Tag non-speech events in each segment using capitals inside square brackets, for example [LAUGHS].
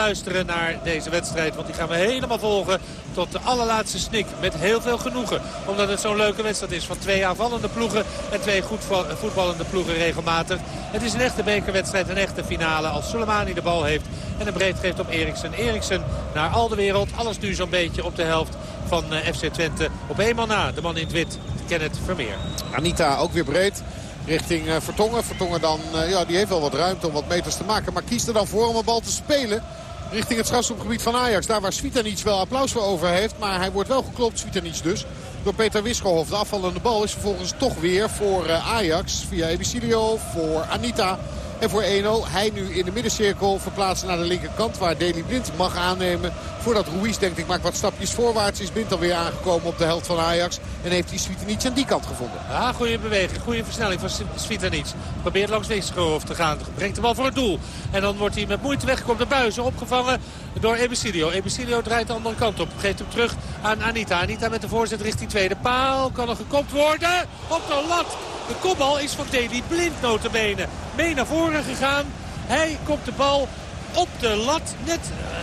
luisteren naar deze wedstrijd. Want die gaan we helemaal volgen tot de allerlaatste snik. Met heel veel genoegen. Omdat het zo'n leuke wedstrijd is van twee aanvallende ploegen. En twee goed voetballende ploegen regelmatig. Het is een echte bekerwedstrijd. Een echte finale als Soleimani de bal heeft. En een breed geeft op Eriksen. Eriksen naar al de wereld. Alles nu zo'n beetje op de helft van eh, FC Twente. Op eenmaal na de man in het wit. Kenneth Vermeer. Anita ook weer breed richting uh, Vertongen. Vertongen dan, uh, ja, die heeft wel wat ruimte om wat meters te maken. Maar kiest er dan voor om een bal te spelen richting het strafschopgebied van Ajax. Daar waar Svitanic wel applaus voor over heeft. Maar hij wordt wel geklopt, Svitanic dus. Door Peter Wisselhof. De afvallende bal is vervolgens toch weer voor uh, Ajax. Via Ebicilio, voor Anita. En voor 1-0 hij nu in de middencirkel verplaatsen naar de linkerkant. Waar Deli Blind mag aannemen. Voordat Ruiz denkt ik maak wat stapjes voorwaarts. Is Blind alweer aangekomen op de helft van Ajax. En heeft hij Svitanic aan die kant gevonden. Ja, goede beweging. Goede versnelling van Svitanic. Probeert langs Wisselhof te gaan. Brengt de bal voor het doel. En dan wordt hij met moeite weggekomen. De buizen opgevangen door Ebicilio. Ebicilio draait de andere kant op. Geeft hem terug aan Anita. Anita met de voorzet richting tweede paal. Kan er gekopt worden. Op de lat. De kopbal is van Deli Blind notabene. Mee naar voren gegaan. Hij komt de bal op de lat. Net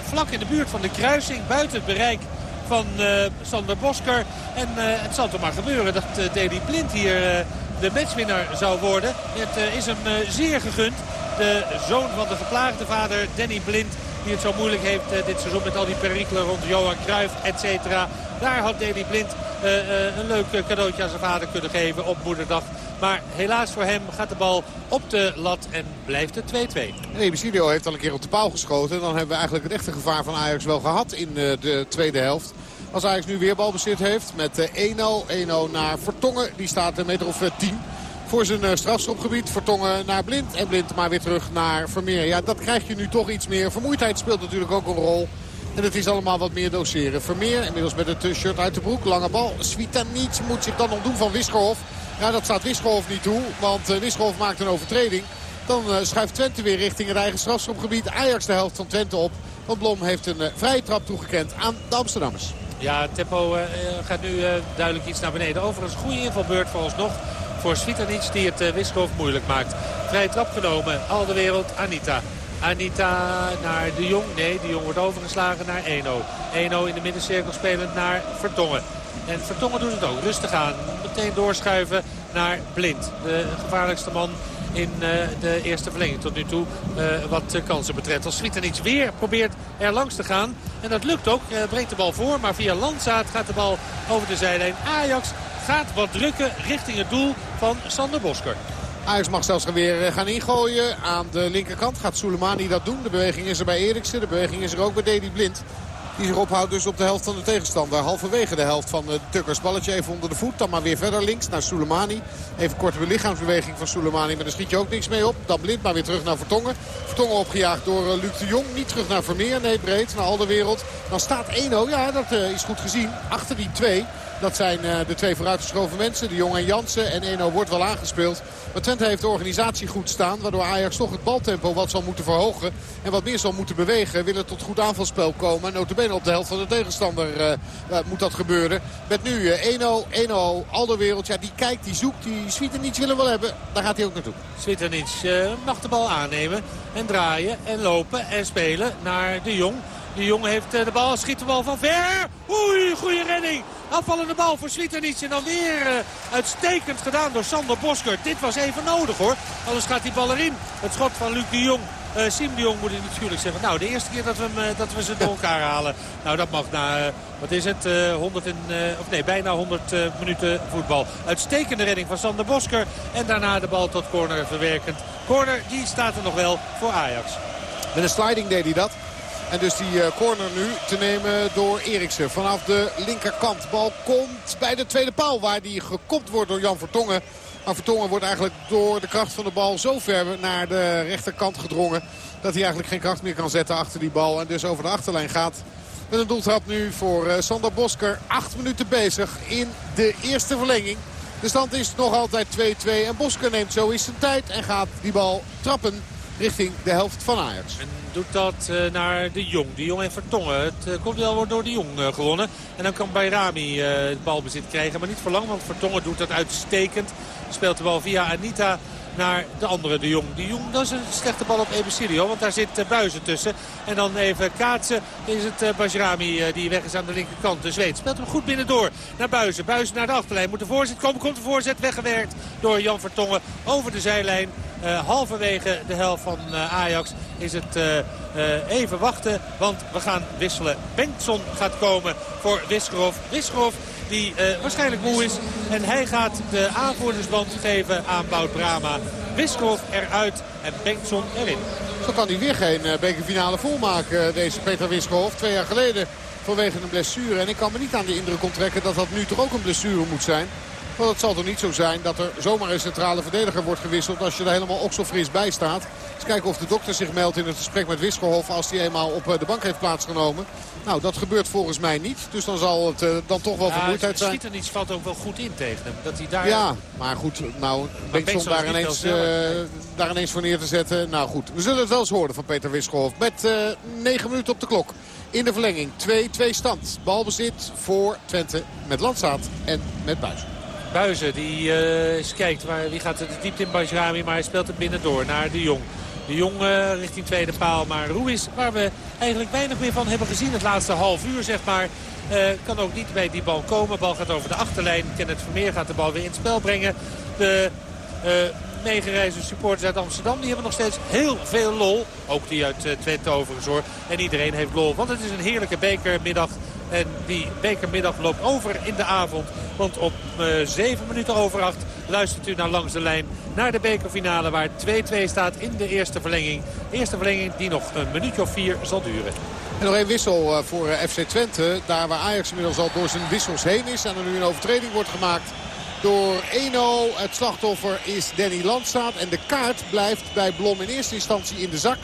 vlak in de buurt van de kruising. Buiten het bereik van uh, Sander Bosker. En uh, het zal toch maar gebeuren dat uh, Deli Blind hier de matchwinnaar zou worden. Het is hem zeer gegund. De zoon van de geplaagde vader Danny Blind die het zo moeilijk heeft dit seizoen met al die perikelen rond Johan Cruijff, et cetera. Daar had Deli Blind een leuk cadeautje aan zijn vader kunnen geven op moederdag. Maar helaas voor hem gaat de bal op de lat en blijft het 2-2. Nee, Basilio heeft al een keer op de paal geschoten. En dan hebben we eigenlijk het echte gevaar van Ajax wel gehad in de tweede helft. Als Ajax nu weer balbezit heeft met 1-0. 1-0 naar Vertongen. Die staat een meter of 10 voor zijn strafschopgebied. Vertongen naar Blind en Blind maar weer terug naar Vermeer. Ja, dat krijg je nu toch iets meer. Vermoeidheid speelt natuurlijk ook een rol. En het is allemaal wat meer doseren. Vermeer inmiddels met het shirt uit de broek. Lange bal. Svitanic moet zich dan ontdoen van Wisgerhof. Ja, dat staat Wisgerhof niet toe. Want uh, Wisgerhof maakt een overtreding. Dan uh, schuift Twente weer richting het eigen strafschopgebied. Ajax de helft van Twente op. Want Blom heeft een uh, vrije trap toegekend aan de Amsterdammers. Ja, tempo gaat nu duidelijk iets naar beneden. Overigens goede invalbeurt voor ons nog voor Svitanic die het uh, moeilijk maakt. Vrije trap genomen. Al de wereld Anita. Anita naar De Jong. Nee, De Jong wordt overgeslagen naar Eno. Eno in de middencirkel spelend naar Vertongen. En Vertongen doet het ook. Rustig aan. Meteen doorschuiven naar Blind. De gevaarlijkste man in uh, de eerste verlenging tot nu toe uh, wat kansen betreft. Als Svitanic weer probeert er langs te gaan. En dat lukt ook. brengt de bal voor. Maar via Landzaat gaat de bal over de zijlijn. Ajax gaat wat drukken richting het doel van Sander Bosker. Ajax mag zelfs weer gaan ingooien. Aan de linkerkant gaat Soleimani dat doen. De beweging is er bij Eriksen. De beweging is er ook bij Deli Blind. Die zich ophoudt dus op de helft van de tegenstander. Halverwege de helft van de Tukkers. Balletje even onder de voet. Dan maar weer verder links naar Soleimani. Even korte lichaamsbeweging van Soleimani. Maar daar schiet je ook niks mee op. Dan blind maar weer terug naar Vertongen. Vertongen opgejaagd door uh, Luc de Jong. Niet terug naar Vermeer. Nee, breed naar al de wereld. Dan staat 1-0. Ja, dat uh, is goed gezien. Achter die twee. Dat zijn uh, de twee vooruitgeschoven mensen. De Jong en Jansen. En 1-0 wordt wel aangespeeld. Maar Twente heeft de organisatie goed staan. Waardoor Ajax toch het baltempo wat zal moeten verhogen. En wat meer zal moeten bewegen. Willen tot goed aanvalspel komen. En notabene op de helft van de tegenstander uh, uh, moet dat gebeuren. Met nu 1-0, 1-0. Alderwereld, ja, die kijkt, die zoekt. Die Svitanic willen wel hebben. Daar gaat hij ook naartoe. Svitanic mag de bal aannemen. En draaien en lopen en spelen naar de Jong. De Jong heeft de bal, schiet de bal van ver. Oei, goede redding. Afvallende bal voor Svitanic. En dan weer uh, uitstekend gedaan door Sander Bosker. Dit was even nodig hoor. Anders gaat die bal erin. Het schot van Luc de Jong. Uh, Sim de Jong moet ik natuurlijk zeggen. Nou, de eerste keer dat we, hem, dat we ze door elkaar halen. Nou, dat mag na, wat is het, 100 en, of nee, bijna 100 minuten voetbal. Uitstekende redding van Sander Bosker. En daarna de bal tot corner verwerkend. Corner, die staat er nog wel voor Ajax. Met een sliding deed hij dat. En dus die uh, corner nu te nemen door Eriksen. Vanaf de linkerkant. Bal komt bij de tweede paal waar die gekopt wordt door Jan Vertongen. Maar Vertongen wordt eigenlijk door de kracht van de bal zo ver naar de rechterkant gedrongen. Dat hij eigenlijk geen kracht meer kan zetten achter die bal. En dus over de achterlijn gaat. Met een doeltrap nu voor uh, Sander Bosker. Acht minuten bezig in de eerste verlenging. De stand is nog altijd 2-2. En Bosker neemt zo eens zijn tijd en gaat die bal trappen richting de helft van Ajax. Doet dat uh, naar de Jong. De Jong en Vertongen. Het uh, komt wel wordt door de Jong uh, gewonnen. En dan kan Bayrami het balbezit krijgen. Maar niet voor lang, want Vertongen doet dat uitstekend. Speelt de bal via Anita naar de andere, de Jong. De Jong, dat is een slechte bal op Ebesilio, want daar zit uh, Buizen tussen. En dan even kaatsen is het uh, Bajrami uh, die weg is aan de linkerkant. De Zweed speelt hem goed binnendoor naar Buizen. Buizen naar de achterlijn. Moet de voorzet komen. Komt de voorzet weggewerkt door Jan Vertongen over de zijlijn. halverwege de helft van Ajax is het even wachten. Want we gaan wisselen. Bengtson gaat komen voor Wisgerov. Wisgerov die uh, waarschijnlijk moe is. En hij gaat de aanvoerdersband geven aan Bout Brama. Wisgerov eruit en Bengtson erin. Zo kan hij weer geen uh, bekerfinale volmaken, uh, deze Peter Wisgerov. Twee jaar geleden vanwege een blessure. En ik kan me niet aan de indruk onttrekken dat dat nu toch ook een blessure moet zijn. Want het zal toch niet zo zijn dat er zomaar een centrale verdediger wordt gewisseld als je er helemaal okselfris bij staat. Eens kijken of de dokter zich meldt in het gesprek met Wisselhof als hij eenmaal op de bank heeft plaatsgenomen. Nou, dat gebeurt volgens mij niet. Dus dan zal het uh, dan toch wel ja, vermoeidheid zijn. Schiet er niets valt ook wel goed in tegen hem. Dat hij daar... Ja, maar goed, nou, Bengtson daar ineens, uh, daar ineens voor neer te zetten. Nou goed, we zullen het wel eens horen van Peter Wisselhof. Met uh, 9 minuten op de klok. In de verlenging 2-2 stand. Balbezit voor Twente met Landsaat en met Buis. Buizen die eens kijkt waar, wie gaat de diepte in Bajrami. Maar hij speelt het binnendoor naar de Jong. De Jong uh, richting tweede paal. Maar Ruiz, waar we eigenlijk weinig meer van hebben gezien het laatste half uur zeg maar. Uh, kan ook niet bij die bal komen. Bal gaat over de achterlijn. Kenneth Vermeer gaat de bal weer in het spel brengen. De meegereisde supporters uit Amsterdam. Die hebben nog steeds heel veel lol. Ook die uit Twente overigens hoor. En iedereen heeft lol. Want het is een heerlijke bekermiddag. En die bekermiddag loopt over in de avond. Want op uh, 7 minuten over 8 luistert u naar Langs de Lijn. Naar de bekerfinale waar 2-2 staat in de eerste verlenging. Eerste verlenging die nog een minuutje of vier zal duren. En nog één wissel uh, voor FC Twente. Daar waar Ajax inmiddels al door zijn wissels heen is. En er nu een overtreding wordt gemaakt door Eno. Het slachtoffer is Danny Landstaat. En de kaart blijft bij Blom in eerste instantie in de zak.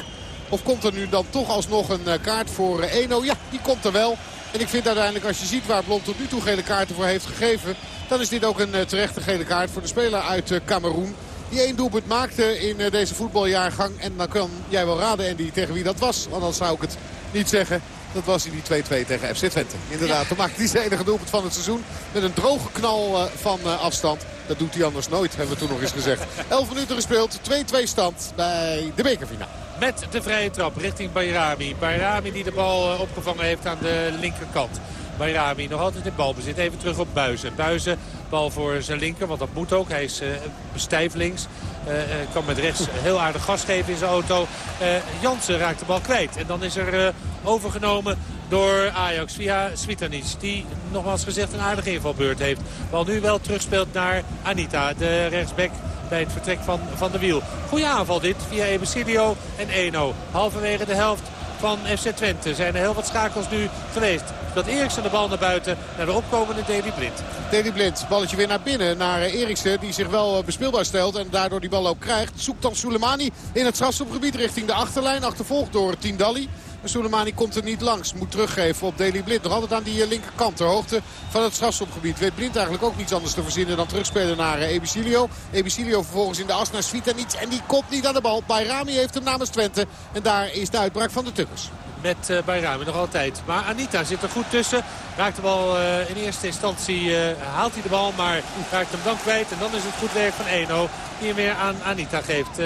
Of komt er nu dan toch alsnog een kaart voor Eno? Ja, die komt er wel. En ik vind uiteindelijk als je ziet waar Blom tot nu toe gele kaarten voor heeft gegeven... dan is dit ook een uh, terechte gele kaart voor de speler uit Cameroen. Die één doelpunt maakte in deze voetbaljaargang. En dan kan jij wel raden, Andy, tegen wie dat was. Want dan zou ik het niet zeggen. Dat was in die 2-2 tegen FC Twente. Inderdaad, ja. toen maakte hij zijn enige doelpunt van het seizoen. Met een droge knal van afstand. Dat doet hij anders nooit, hebben we toen nog eens gezegd. [LAUGHS] 11 minuten gespeeld, 2-2 stand bij de bekerfinale. Met de vrije trap richting Bayrami. Bayrami die de bal uh, opgevangen heeft aan de linkerkant. Bayrami nog altijd in balbezit. Even terug op Buizen. Buizen, bal voor zijn linker, want dat moet ook. Hij is uh, stijf links. Uh, kan met rechts heel aardig gas geven in zijn auto. Uh, Jansen raakt de bal kwijt. En dan is er overgenomen door Ajax via Svitanic. Die nogmaals gezegd een aardige invalbeurt heeft. Bal nu wel terugspeelt naar Anita, de rechtsback bij het vertrek van Van de Wiel. Goeie aanval dit via Ebesilio en Eno. Halverwege de helft van FC Twente. Zijn er heel wat schakels nu geweest. Dat Eriksen de bal naar buiten naar de opkomende Deli Blind. Deli Blind, balletje weer naar binnen naar Eriksen. Die zich wel bespeelbaar stelt en daardoor die bal ook krijgt. Zoekt dan Soleimani in het strafstopgebied richting de achterlijn. Achtervolgd door Tindalli. Maar komt er niet langs. Moet teruggeven op Deli Blind. Nog altijd aan die linkerkant. Ter hoogte van het strafstopgebied. Weet Blind eigenlijk ook niets anders te verzinnen dan terugspelen naar Ebicilio. Ebicilio vervolgens in de as naar Svitanic. En die komt niet aan de bal. Bayrami heeft hem namens Twente. En daar is de uitbraak van de Tukkers met uh, Bayrami nog altijd. Maar Anita zit er goed tussen. Raakt de bal in eerste instantie, haalt hij de bal, maar raakt hem dan kwijt. En dan is het goed werk van Eno die hem weer aan Anita geeft.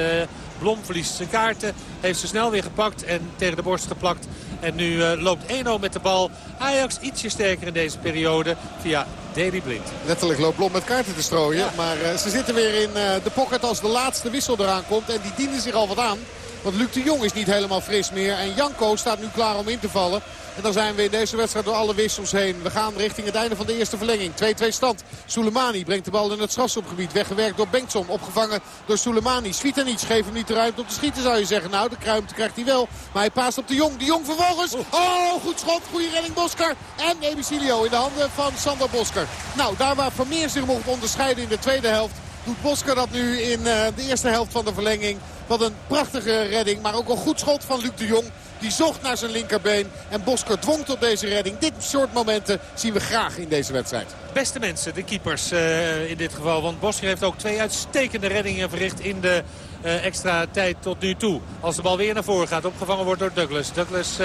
Blom verliest zijn kaarten, heeft ze snel weer gepakt en tegen de borst geplakt. En nu loopt Eno met de bal. Ajax ietsje sterker in deze periode via Davy Blind. Letterlijk loopt Blom met kaarten te strooien. Ja. Maar ze zitten weer in de pocket als de laatste wissel eraan komt. En die dienen zich al wat aan. Want Luc de Jong is niet helemaal fris meer. En Janko staat nu klaar om in te vallen. En dan zijn we in deze wedstrijd door alle wissels heen. We gaan richting het einde van de eerste verlenging. 2-2 stand. Soleimani brengt de bal in het strafschopgebied. Weggewerkt door Bengtson. Opgevangen door Soleimani. Svitanic geeft hem niet de ruimte om te schieten zou je zeggen. Nou, de ruimte krijgt hij wel. Maar hij paast op de Jong. De Jong vervolgens. Oh, goed schot. Goede redding Boskar. En Ebicilio in de handen van Sander Boskar. Nou, daar waar Vermeer zich mocht onderscheiden in de tweede helft doet Bosker dat nu in uh, de eerste helft van de verlenging. Wat een prachtige redding, maar ook een goed schot van Luc de Jong. Die zocht naar zijn linkerbeen en Bosker dwong tot deze redding. Dit soort momenten zien we graag in deze wedstrijd. Beste mensen, de keepers uh, in dit geval. Want Bosker heeft ook twee uitstekende reddingen verricht in de extra tijd tot nu toe. Als de bal weer naar voren gaat, opgevangen wordt door Douglas. Douglas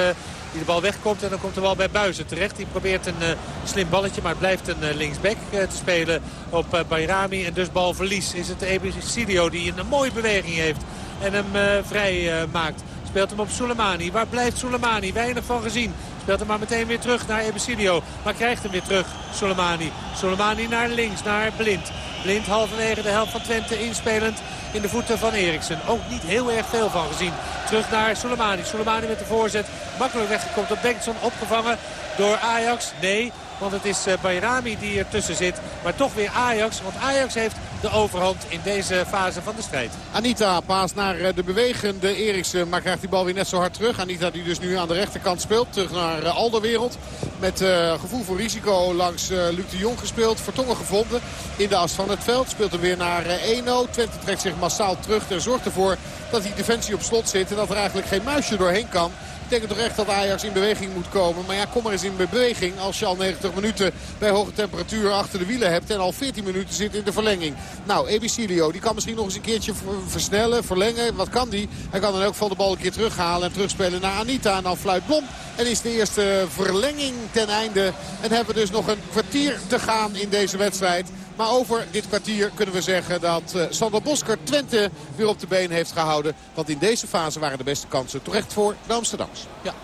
die de bal wegkomt en dan komt de bal bij Buizen terecht. Die probeert een slim balletje, maar het blijft een linksback te spelen op Bayrami. En dus balverlies is het Ebicidio die een mooie beweging heeft en hem vrij maakt. Speelt hem op Soleimani. Waar blijft Soleimani? Weinig van gezien. Speelt hem maar meteen weer terug naar Ebesilio. Maar krijgt hem weer terug, Soleimani. Soleimani naar links, naar Blind. Blind halverwege de helft van Twente inspelend in de voeten van Eriksen. Ook niet heel erg veel van gezien. Terug naar Soleimani. Soleimani met de voorzet. Makkelijk weggekomen door Bengtson. Opgevangen door Ajax. Nee, want het is eh, Bayrami die ertussen zit. Maar toch weer Ajax. Want Ajax heeft de overhand in deze fase van de strijd. Anita paast naar eh, de bewegende Eriksen. Maar krijgt die bal weer net zo hard terug. Anita die dus nu aan de rechterkant speelt. Terug naar eh, Alderwereld. Met gevoel voor risico langs Luc de Jong gespeeld. Vertongen gevonden in de as van het veld. Speelt hem weer naar Eno. Twente trekt zich massaal terug. En zorgt ervoor dat die defensie op slot zit. En dat er eigenlijk geen muisje doorheen kan. Betekent toch echt dat Ajax in beweging moet komen. Maar ja, kom maar eens in beweging als je al 90 minuten bij hoge temperatuur achter de wielen hebt. En al 14 minuten zit in de verlenging. Nou, Ebicilio, die kan misschien nog eens een keertje versnellen, verlengen. Wat kan die? Hij kan dan ook van de bal een keer terughalen en terugspelen naar Anita. En dan fluit Blom. En is de eerste verlenging ten einde. En hebben we dus nog een kwartier te gaan in deze wedstrijd. Maar over dit kwartier kunnen we zeggen dat uh, Sander Bosker Twente weer op de been heeft gehouden. Want in deze fase waren de beste kansen terecht voor de Amsterdams. Ja.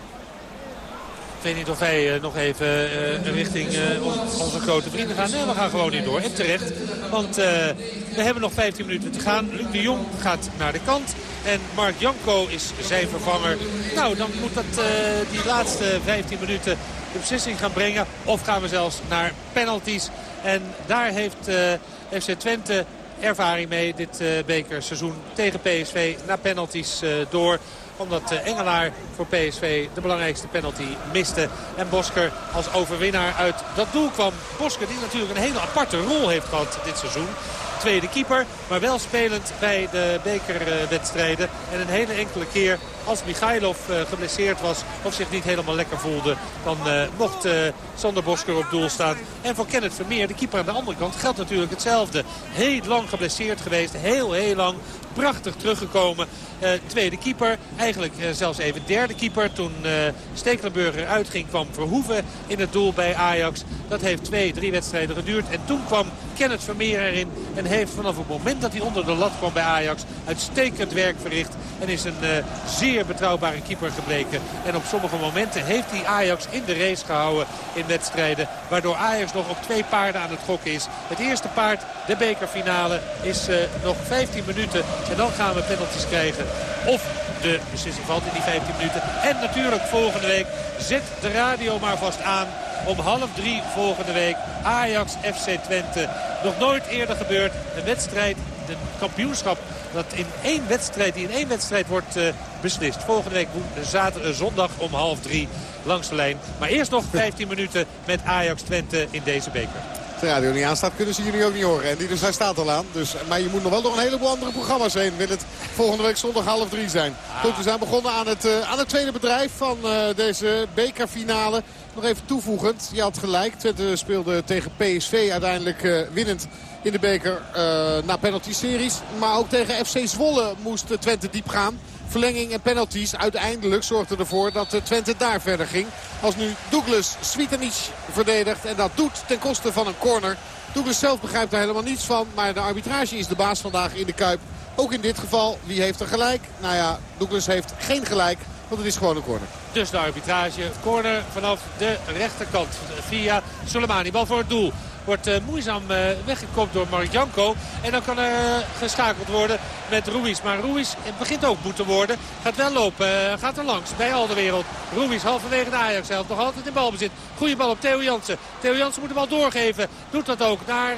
Ik weet niet of wij uh, nog even uh, richting onze grote vrienden gaan. Nee, we gaan gewoon niet door. En terecht. Want we hebben nog 15 minuten te gaan. Luc de Jong gaat naar de kant. En Mark Janko is zijn vervanger. Nou, dan moet dat die laatste 15 minuten de beslissing gaan brengen. Of gaan we zelfs naar penalties. En daar heeft uh, FC Twente ervaring mee dit uh, bekerseizoen tegen PSV na penalties uh, door omdat Engelaar voor PSV de belangrijkste penalty miste. En Bosker als overwinnaar uit dat doel kwam. Bosker die natuurlijk een hele aparte rol heeft gehad dit seizoen tweede keeper. Maar wel spelend bij de bekerwedstrijden. En een hele enkele keer als Michailov uh, geblesseerd was of zich niet helemaal lekker voelde... dan uh, mocht uh, Sander Bosker op doel staan. En voor Kenneth Vermeer, de keeper aan de andere kant, geldt natuurlijk hetzelfde. Heel lang geblesseerd geweest, heel heel lang. Prachtig teruggekomen. tweede keeper, eigenlijk zelfs even derde keeper. Toen Stekelenburger uitging kwam Verhoeven in het doel bij Ajax. Dat heeft twee, drie wedstrijden geduurd. En toen kwam Kenneth Vermeer erin. En heeft vanaf het moment dat hij onder de lat kwam bij Ajax uitstekend werk verricht. En is een zeer zeer betrouwbare keeper gebleken. En op sommige momenten heeft hij Ajax in de race gehouden in wedstrijden. Waardoor Ajax nog op twee paarden aan het gokken is. Het eerste paard, de bekerfinale, is uh, nog 15 minuten. En dan gaan we penalties krijgen. Of de beslissing valt in die 15 minuten. En natuurlijk volgende week zet de radio maar vast aan. Om half drie volgende week Ajax FC Twente. Nog nooit eerder gebeurd. Een wedstrijd, een kampioenschap dat in één wedstrijd, die in één wedstrijd wordt uh, beslist. Volgende week zaterdag, eh, zondag om half drie langs de lijn. Maar eerst nog [LAUGHS] 15 minuten met Ajax Twente in deze beker. De radio niet aanstaat kunnen ze jullie ook niet horen. En die dus hij staat al aan. Dus, maar je moet nog wel door een heleboel andere programma's heen. Wil het volgende week zondag half drie zijn. Ah. Goed, we zijn begonnen aan het, uh, aan het tweede bedrijf van uh, deze bekerfinale. Nog even toevoegend. Je had gelijk. Twente speelde tegen PSV uiteindelijk winnend in de beker uh, na penalty-series. Maar ook tegen FC Zwolle moest Twente diep gaan. Verlenging en penalties uiteindelijk zorgden ervoor dat Twente daar verder ging. Als nu Douglas Svitanic verdedigt en dat doet ten koste van een corner. Douglas zelf begrijpt er helemaal niets van. Maar de arbitrage is de baas vandaag in de Kuip. Ook in dit geval, wie heeft er gelijk? Nou ja, Douglas heeft geen gelijk. Want het is gewoon een corner. Dus de arbitrage. Corner vanaf de rechterkant via Soleimani. Bal voor het doel. Wordt uh, moeizaam uh, weggekopt door Mark Janko. En dan kan er uh, geschakeld worden met Ruiz. Maar Ruiz begint ook moeten worden. Gaat wel lopen. gaat er langs bij al de wereld. Ruiz halverwege de Ajax zelf. Nog altijd in balbezit. Goede bal op Theo Jansen. Theo Jansen moet de bal doorgeven. Doet dat ook naar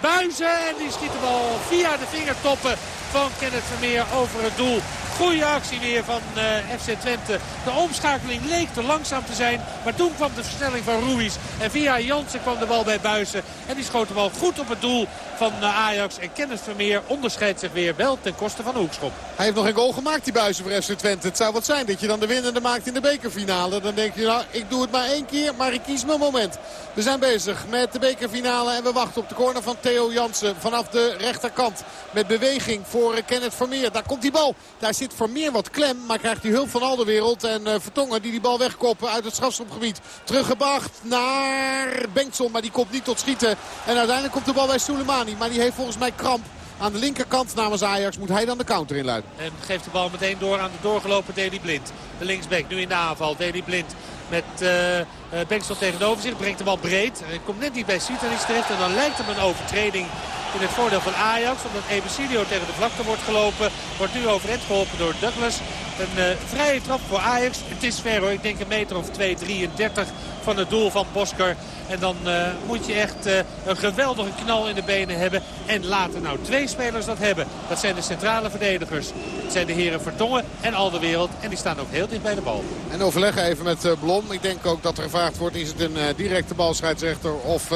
Buizen. En die schiet de bal via de vingertoppen van Kenneth Vermeer over het doel Goede actie weer van uh, FC Twente. De omschakeling leek te langzaam te zijn. Maar toen kwam de versnelling van Ruiz. En via Jansen kwam de bal bij Buizen. En die schoot de bal goed op het doel van uh, Ajax. En Kenneth Vermeer onderscheidt zich weer wel ten koste van Hoekschop. Hij heeft nog geen goal gemaakt die Buizen voor FC Twente. Het zou wat zijn dat je dan de winnende maakt in de bekerfinale. Dan denk je nou ik doe het maar één keer. Maar ik kies mijn moment. We zijn bezig met de bekerfinale. En we wachten op de corner van Theo Jansen. Vanaf de rechterkant. Met beweging voor uh, Kenneth Vermeer. Daar komt die bal. Daar zit Vermeer wat klem. Maar krijgt hij hulp van Alderwereld. En uh, Vertongen die die bal wegkoppen uit het strafschopgebied. Teruggebracht naar Bengtson. Maar die komt niet tot schieten. En uiteindelijk komt de bal bij Soleimani. Maar die heeft volgens mij kramp. Aan de linkerkant namens Ajax moet hij dan de counter inluiden. En geeft de bal meteen door aan de doorgelopen Deli Blind. De linksback nu in de aanval. Deli Blind met uh, uh, Bengtson tegenover zich. Brengt de bal breed. Komt net niet bij Sitanis terecht. En dan lijkt hem een overtreding in het voordeel van Ajax. Omdat Ebesilio tegen de vlakte wordt gelopen. Wordt nu overend geholpen door Douglas. Een uh, vrije trap voor Ajax. Het is ver hoor. Ik denk een meter of 2, 33 van het doel van Bosker. En dan uh, moet je echt uh, een geweldige knal in de benen hebben. En laten nou twee spelers dat hebben. Dat zijn de centrale verdedigers. Het zijn de heren Vertongen en Alderwereld. En die staan ook heel dicht bij de bal. En overleggen even met Blom. Ik denk ook dat er gevraagd wordt. Is het een directe balscheidsrechter of...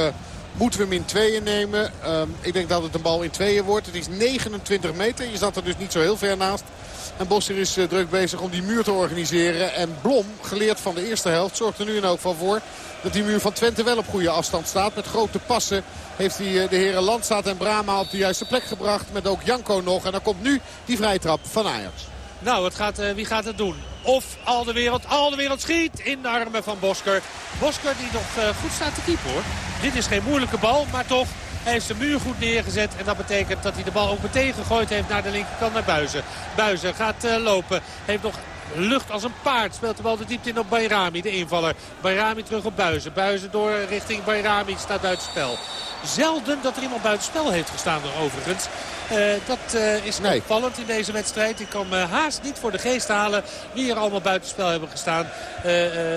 Moeten we hem in tweeën nemen? Um, ik denk dat het een bal in tweeën wordt. Het is 29 meter. Je zat er dus niet zo heel ver naast. En Bosser is uh, druk bezig om die muur te organiseren. En Blom, geleerd van de eerste helft, zorgt er nu in elk geval voor... dat die muur van Twente wel op goede afstand staat. Met grote passen heeft hij uh, de heren Landstaat en Brama op de juiste plek gebracht. Met ook Janko nog. En dan komt nu die vrije trap van Ajax. Nou, het gaat, uh, wie gaat het doen? Of al de wereld, al de wereld schiet in de armen van Bosker. Bosker die nog uh, goed staat te keeper hoor. Dit is geen moeilijke bal, maar toch hij heeft de muur goed neergezet. En dat betekent dat hij de bal ook meteen gegooid heeft naar de linkerkant naar Buizen. Buizen gaat uh, lopen. Heeft nog lucht als een paard. Speelt de bal de diepte in op Bayrami, de invaller. Bayrami terug op Buizen. Buizen door richting Bayrami staat uit het spel. Zelden dat er iemand buitenspel heeft gestaan overigens. Uh, dat uh, is nee. opvallend in deze wedstrijd. Ik kan me haast niet voor de geest halen wie er allemaal buitenspel hebben gestaan. Uh,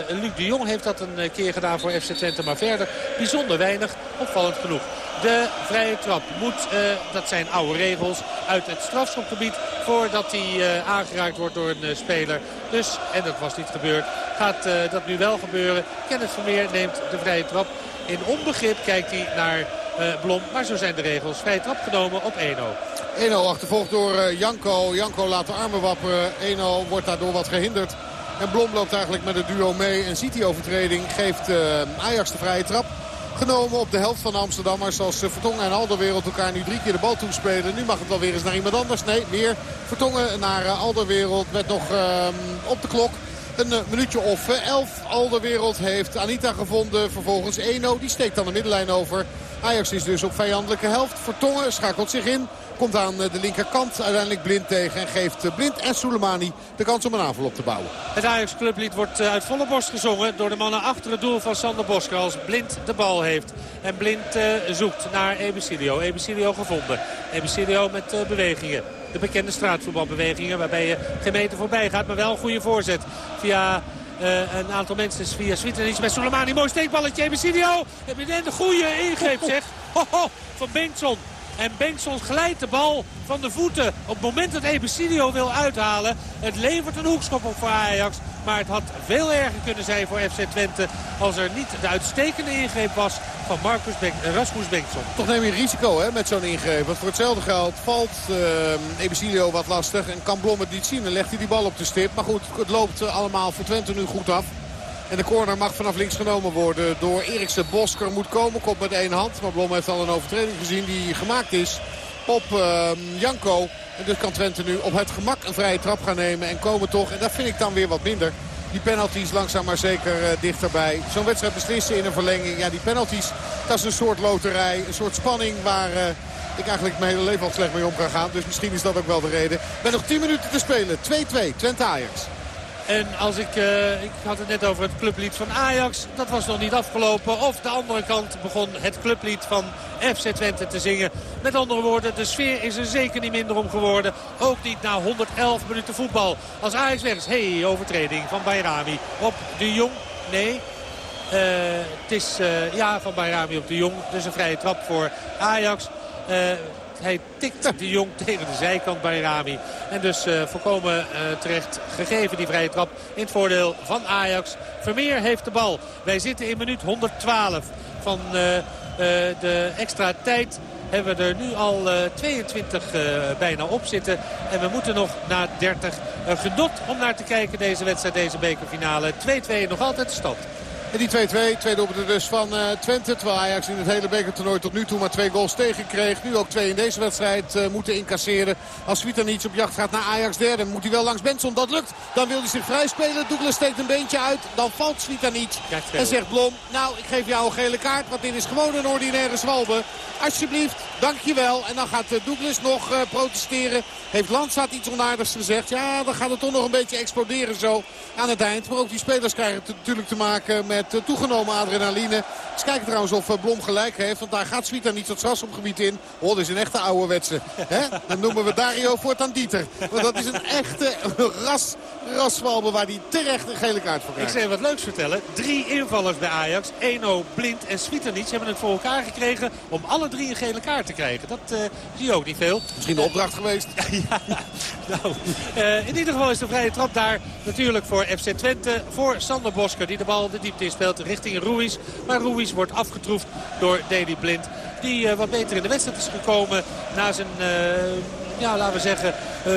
Luc de Jong heeft dat een keer gedaan voor FC Twente. Maar verder bijzonder weinig. Opvallend genoeg. De vrije trap moet, dat zijn oude regels, uit het strafschopgebied voordat hij aangeraakt wordt door een speler. Dus, en dat was niet gebeurd, gaat dat nu wel gebeuren. Kenneth Vermeer neemt de vrije trap. In onbegrip kijkt hij naar Blom. Maar zo zijn de regels. Vrije trap genomen op 1-0. 1-0 achtervolgd door uh, Janko. Janko laat de armen wapperen. 1-0 wordt daardoor wat gehinderd. En Blom loopt eigenlijk met het duo mee en ziet die overtreding. Geeft uh, Ajax de vrije trap. Genomen op de helft van de Amsterdammers. Als Vertongen en Alderwereld elkaar nu drie keer de bal toespelen. Nu mag het wel weer eens naar iemand anders. Nee, meer Vertongen naar Alderwereld met nog op de klok een minuutje of elf. Alderwereld heeft Anita gevonden. Vervolgens Eno. Die steekt dan de middenlijn over. Ajax is dus op vijandelijke helft. Vertongen schakelt zich in. Komt aan de linkerkant uiteindelijk Blind tegen. En geeft Blind en Soleimani de kans om een aanval op te bouwen. Het Ajax clublied wordt uit volle borst gezongen door de mannen achter het doel van Sander Bosker. Als Blind de bal heeft. En Blind zoekt naar Ebicilio. Ebicilio gevonden. Ebicilio met bewegingen. De bekende straatvoetbalbewegingen waarbij je geen meter voorbij gaat. Maar wel een goede voorzet via uh, een aantal mensen via Switserland met Soleimani. Mooi steekballetje. Ebicidio. En de goede ingreep [LAUGHS] zeg. Ho, ho, van Bengtson. En Bengtson glijdt de bal van de voeten op het moment dat Ebicidio wil uithalen. Het levert een hoekschop op voor Ajax. Maar het had veel erger kunnen zijn voor FC Twente als er niet de uitstekende ingreep was van Marcus Benk Rasmus Bengtson. Toch neem je risico hè, met zo'n ingreep. Want voor hetzelfde geld valt uh, wat lastig en kan Blom niet zien. Dan legt hij die bal op de stip. Maar goed, het loopt allemaal voor Twente nu goed af. En de corner mag vanaf links genomen worden door Erikse Bosker. Moet komen, komt met één hand. Maar Blom heeft al een overtreding gezien die gemaakt is op uh, Janko. En dus kan Twente nu op het gemak een vrije trap gaan nemen en komen toch. En dat vind ik dan weer wat minder. Die penalties langzaam maar zeker uh, dichterbij. Zo'n wedstrijd beslissen in een verlenging. Ja, die penalties, dat is een soort loterij. Een soort spanning waar... Uh, ik eigenlijk mijn hele leven al slecht mee om kan gaan. Dus misschien is dat ook wel de reden. Met nog 10 minuten te spelen. 2-2. Twente Ajax. En als ik, uh, ik had het net over het clublied van Ajax. Dat was nog niet afgelopen. Of de andere kant begon het clublied van FC Twente te zingen. Met andere woorden, de sfeer is er zeker niet minder om geworden. Ook niet na 111 minuten voetbal. Als Ajax weg is, hey, overtreding van Bayrami op de Jong. Nee, uh, het is uh, ja, van Bayrami op de Jong. Dus een vrije trap voor Ajax. Hij tikt de Jong tegen de zijkant bij Rami. En dus uh, volkomen terecht gegeven die vrije trap in het voordeel van Ajax. Vermeer heeft de bal. Wij zitten in minuut 112 van de extra tijd hebben we er nu al 22 uh, bijna op zitten. En we moeten nog na 30 uh, genot om naar te kijken deze wedstrijd, deze bekerfinale. 2-2 nog altijd de stand. En die 2-2, twee doelpunten dus van uh, Twente. Terwijl Ajax in het hele bekertoernooi tot nu toe maar twee goals tegenkreeg. Nu ook twee in deze wedstrijd uh, moeten incasseren. Als Svitanic op jacht gaat naar Ajax derde, moet hij wel langs Benson. Dat lukt. Dan wil hij zich vrij spelen. Douglas steekt een beentje uit. Dan valt Svitanic. En zegt Blom, nou ik geef jou een gele kaart. Want dit is gewoon een ordinaire zwalbe. Alsjeblieft, dankjewel. En dan gaat uh, Douglas nog protesteren. Heeft Landsaat iets onaardigs gezegd. Ja, dan gaat het toch nog een beetje exploderen zo aan het eind. Maar ook die spelers krijgen natuurlijk te maken met met toegenomen adrenaline. Eens kijken trouwens of eh, Blom gelijk heeft. Want daar gaat Svita niet het strafschopgebied in. Oh, dat is een echte ouderwetse. [LAUGHS] Hè? Dan noemen we Dario voortaan Dieter. Want dat is een echte [LAUGHS] ras, raswalbe waar hij terecht een gele kaart voor krijgt. Ik zal je wat leuks vertellen. Drie invallers bij Ajax. Eno, Blind en Svitanic hebben het voor elkaar gekregen om alle drie een gele kaart te krijgen. Dat uh, zie je ook niet veel. Misschien de opdracht geweest. [LAUGHS] ja, nou, uh, in ieder geval is de vrije trap daar natuurlijk voor FC Twente. Voor Sander Bosker die de bal de diepte in speelt richting Ruiz. Maar Ruiz wordt afgetroefd door Daley Blind. Die uh, wat beter in de wedstrijd is gekomen na zijn, uh, ja, laten we zeggen, uh,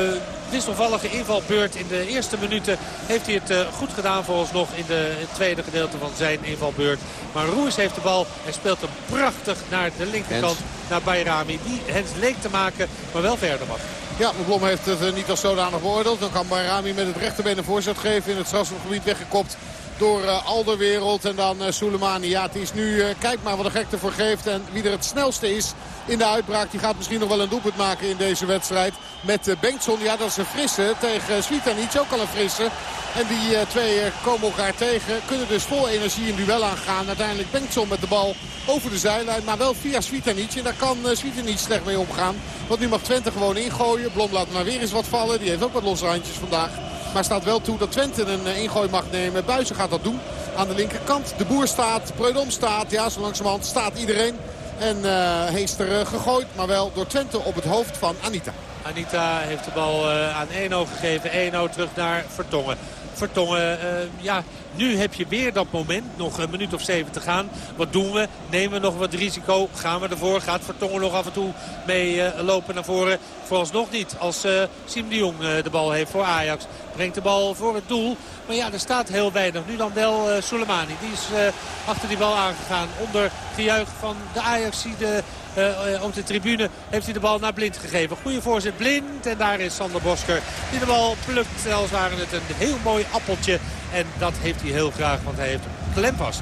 wisselvallige invalbeurt in de eerste minuten. Heeft hij het goed gedaan vooralsnog in de, het tweede gedeelte van zijn invalbeurt. Maar Ruiz heeft de bal en speelt hem prachtig naar de linkerkant. Naar Bayrami. Die Hens leek te maken, maar wel verder mag. Ja, Blom heeft het niet als zodanig beoordeeld. Dan kan Bayrami met het rechterbeen een voorzet geven. In het strafgebied weggekopt door uh, Alderwereld. En dan uh, Soleimani. Ja, het is nu, uh, kijk maar wat de gek ervoor geeft. En wie er het snelste is in de uitbraak. Die gaat misschien nog wel een doelpunt maken in deze wedstrijd. Met uh, Bengtson. Ja, dat is een frisse. Tegen Svitanic ook al een frisse. En die twee komen elkaar tegen. Kunnen dus vol energie in duel aangaan. Uiteindelijk Bengtson met de bal over de zijlijn. Maar wel via Svitanic. En daar kan uh, Svitanic slecht mee omgaan. Want nu mag Twente gewoon ingooien. Blom laat maar weer eens wat vallen. Die heeft ook wat losse handjes vandaag. Maar staat wel toe dat Twente een ingooi mag nemen. Buizen gaat dat doen aan de linkerkant. De Boer staat, Preudom staat. Ja, zo langzamerhand staat iedereen. En uh, heeft er gegooid, maar wel door Twente op het hoofd van Anita. Anita heeft de bal uh, aan Eno gegeven. Eno terug naar Vertongen. Vertongen, uh, ja, nu heb je weer dat moment. Nog een minuut of zeven te gaan. Wat doen we? Nemen we nog wat risico? Gaan we ervoor? Gaat Vertongen nog af en toe mee uh, lopen naar voren? Vooralsnog niet. Als uh, Siem de Jong de bal heeft voor Ajax. Brengt de bal voor het doel. Maar ja, er staat heel weinig. Nu dan wel Soleimani. Die is achter die bal aangegaan. Onder gejuich van de Ajax. De, uh, op de tribune heeft hij de bal naar Blind gegeven. Goede voorzet Blind. En daar is Sander Bosker die de bal plukt. Als waren het een heel mooi appeltje. En dat heeft hij heel graag, want hij heeft klem vast.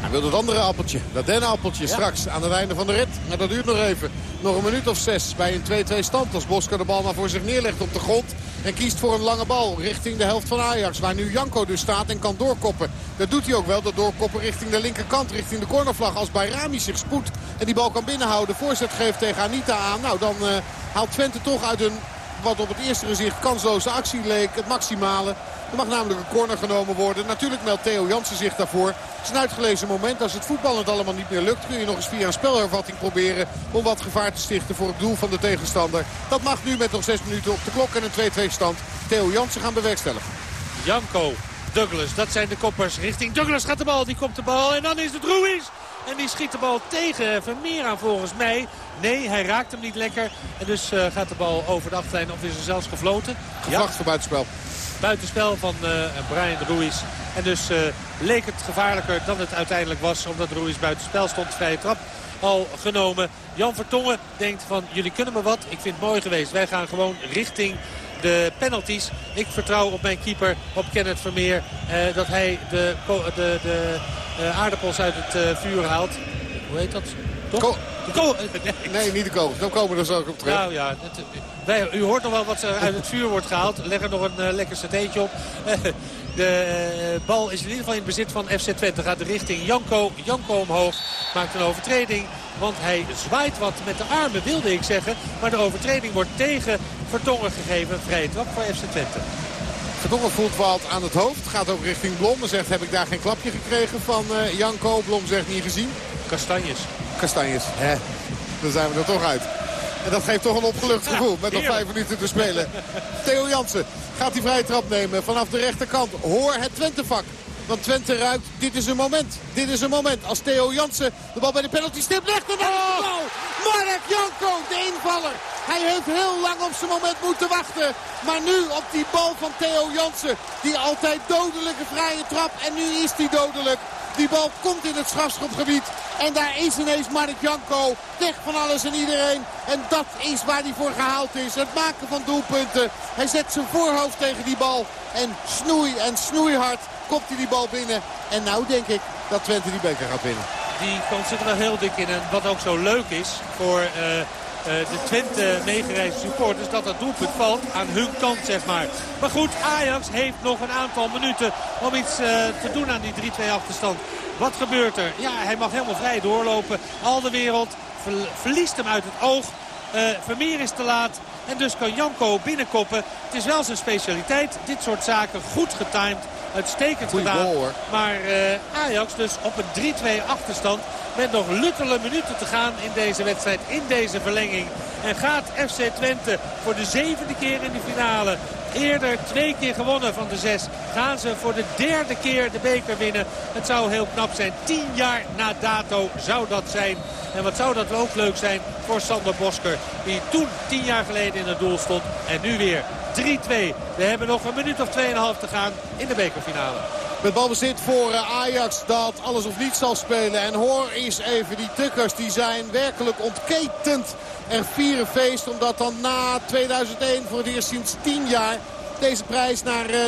Hij wil het andere appeltje, dat dennenappeltje ja. straks aan het einde van de rit. Maar dat duurt nog even. Nog een minuut of zes bij een 2-2 stand. Als Bosker de bal maar voor zich neerlegt op de grond. En kiest voor een lange bal richting de helft van Ajax. Waar nu Janko dus staat en kan doorkoppen. Dat doet hij ook wel. Dat doorkoppen richting de linkerkant. Richting de cornervlag. Als Bayrami zich spoedt en die bal kan binnenhouden. Voorzet geeft tegen Anita aan. Nou dan uh, haalt Twente toch uit een wat op het eerste gezicht kansloze actie leek. Het maximale. Er mag namelijk een corner genomen worden. Natuurlijk meldt Theo Jansen zich daarvoor. Het is een uitgelezen moment. Als het voetballend allemaal niet meer lukt... kun je nog eens via een spelhervatting proberen... om wat gevaar te stichten voor het doel van de tegenstander. Dat mag nu met nog 6 minuten op de klok en een 2-2 stand. Theo Jansen gaan bewerkstelligen. Janko, Douglas, dat zijn de koppers. Richting Douglas gaat de bal, die komt de bal. En dan is het Ruiz. En die schiet de bal tegen Vermeer aan volgens mij. Nee, hij raakt hem niet lekker. En dus uh, gaat de bal over de achterlijn of is er zelfs gefloten. Gevlacht ja. voor buitenspel. Buitenspel van uh, Brian Ruiz. En dus uh, leek het gevaarlijker dan het uiteindelijk was. Omdat Ruiz buitenspel stond. Vrije trap al genomen. Jan Vertongen denkt van jullie kunnen me wat. Ik vind het mooi geweest. Wij gaan gewoon richting de penalties. Ik vertrouw op mijn keeper, op Kenneth Vermeer. Uh, dat hij de, de, de uh, aardappels uit het uh, vuur haalt. Hoe heet dat? Toch? Ko Ko [LAUGHS] nee. nee. niet de kogels. Dan komen we er zo op terug. Nou ja, het, wij, u hoort nog wel wat er uit het vuur wordt gehaald. Leg er nog een uh, lekker satéetje op. [LAUGHS] De bal is in ieder geval in bezit van FC Twente. Gaat richting Janko. Janko omhoog. Maakt een overtreding. Want hij zwaait wat met de armen, wilde ik zeggen. Maar de overtreding wordt tegen Vertongen gegeven. Vrije trap voor FC Twente. Vertongen voelt wat aan het hoofd. Gaat ook richting Blom. En zegt, heb ik daar geen klapje gekregen van uh, Janko? Blom zegt, niet gezien. Kastanjes. Kastanjes, hè. Dan zijn we er toch uit. En dat geeft toch een opgelucht gevoel met nog vijf minuten te spelen. Theo Jansen gaat die vrije trap nemen vanaf de rechterkant. Hoor het Twente-vak. Want Twente ruikt, dit is een moment. Dit is een moment. Als Theo Jansen de bal bij de penalty stip legt. En dan is de bal. Marek Janko, de invaller. Hij heeft heel lang op zijn moment moeten wachten. Maar nu op die bal van Theo Jansen. Die altijd dodelijke vrije trap. En nu is die dodelijk. Die bal komt in het strafschopgebied. En daar is ineens Mark Janko weg van alles en iedereen. En dat is waar hij voor gehaald is. Het maken van doelpunten. Hij zet zijn voorhoofd tegen die bal. En snoei en snoeihard kopt hij die bal binnen. En nou denk ik dat Twente die beker gaat winnen. Die kans zit er heel dik in. En wat ook zo leuk is voor... Uh... Uh, de Twente meegereisde supporters dat dat doelpunt valt aan hun kant, zeg maar. Maar goed, Ajax heeft nog een aantal minuten om iets uh, te doen aan die 3-2 achterstand. Wat gebeurt er? Ja, hij mag helemaal vrij doorlopen. Al de wereld ver verliest hem uit het oog. Uh, Vermeer is te laat. En dus kan Janko binnenkoppen. Het is wel zijn specialiteit. Dit soort zaken goed getimed. Uitstekend Goeie gedaan. Maar uh, Ajax dus op een 3-2 achterstand. Met nog luttele minuten te gaan in deze wedstrijd. In deze verlenging. En gaat FC Twente voor de zevende keer in de finale. Eerder twee keer gewonnen van de zes. Gaan ze voor de derde keer de beker winnen. Het zou heel knap zijn. Tien jaar na dato zou dat zijn. En wat zou dat ook leuk zijn voor Sander Bosker. Die toen tien jaar geleden in het doel stond. En nu weer 3-2. We hebben nog een minuut of 2,5 te gaan in de bekerfinale. Met balbezit voor Ajax dat alles of niets zal spelen. En hoor eens even die tukkers. Die zijn werkelijk ontketend. Er vieren feest omdat dan na 2001 voor het eerst sinds 10 jaar deze prijs naar uh,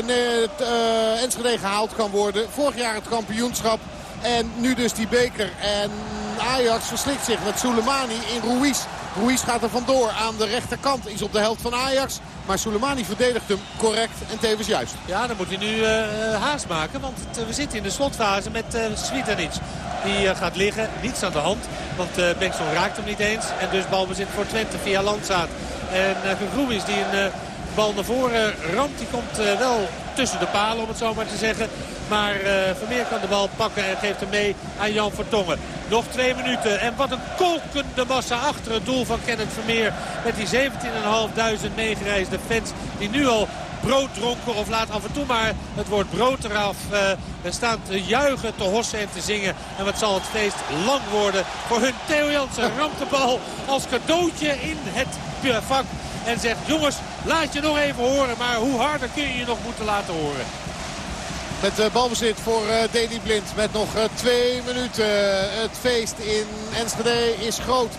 uh, Enschede gehaald kan worden. Vorig jaar het kampioenschap. En nu dus die beker. En Ajax verslikt zich met Soleimani in Ruiz. Ruiz gaat er vandoor aan de rechterkant. Is op de helft van Ajax. Maar Soleimani verdedigt hem correct en tevens juist. Ja, dan moet hij nu uh, haast maken. Want het, we zitten in de slotfase met uh. Die gaat liggen. Niets aan de hand. Want uh, raakt hem niet eens. En dus balbezit voor Twente via Landzaat. En uh, is die een bal naar voren ramt. Die komt wel tussen de palen om het zo maar te zeggen. Maar uh, Vermeer kan de bal pakken en geeft hem mee aan Jan Vertongen. Nog twee minuten. En wat een kolkende massa achter het doel van Kenneth Vermeer. Met die 17.500 meegereisde fans die nu al brood dronken of laat af en toe maar het woord brood eraf. Uh, staan te juichen, te hossen en te zingen. En wat zal het feest lang worden voor hun. Theo Jansen ramt de bal als cadeautje in het vak. En zegt jongens laat je nog even horen. Maar hoe harder kun je je nog moeten laten horen. Met uh, balbezit voor uh, Deli Blind. Met nog uh, twee minuten. Het feest in Enschede is groot.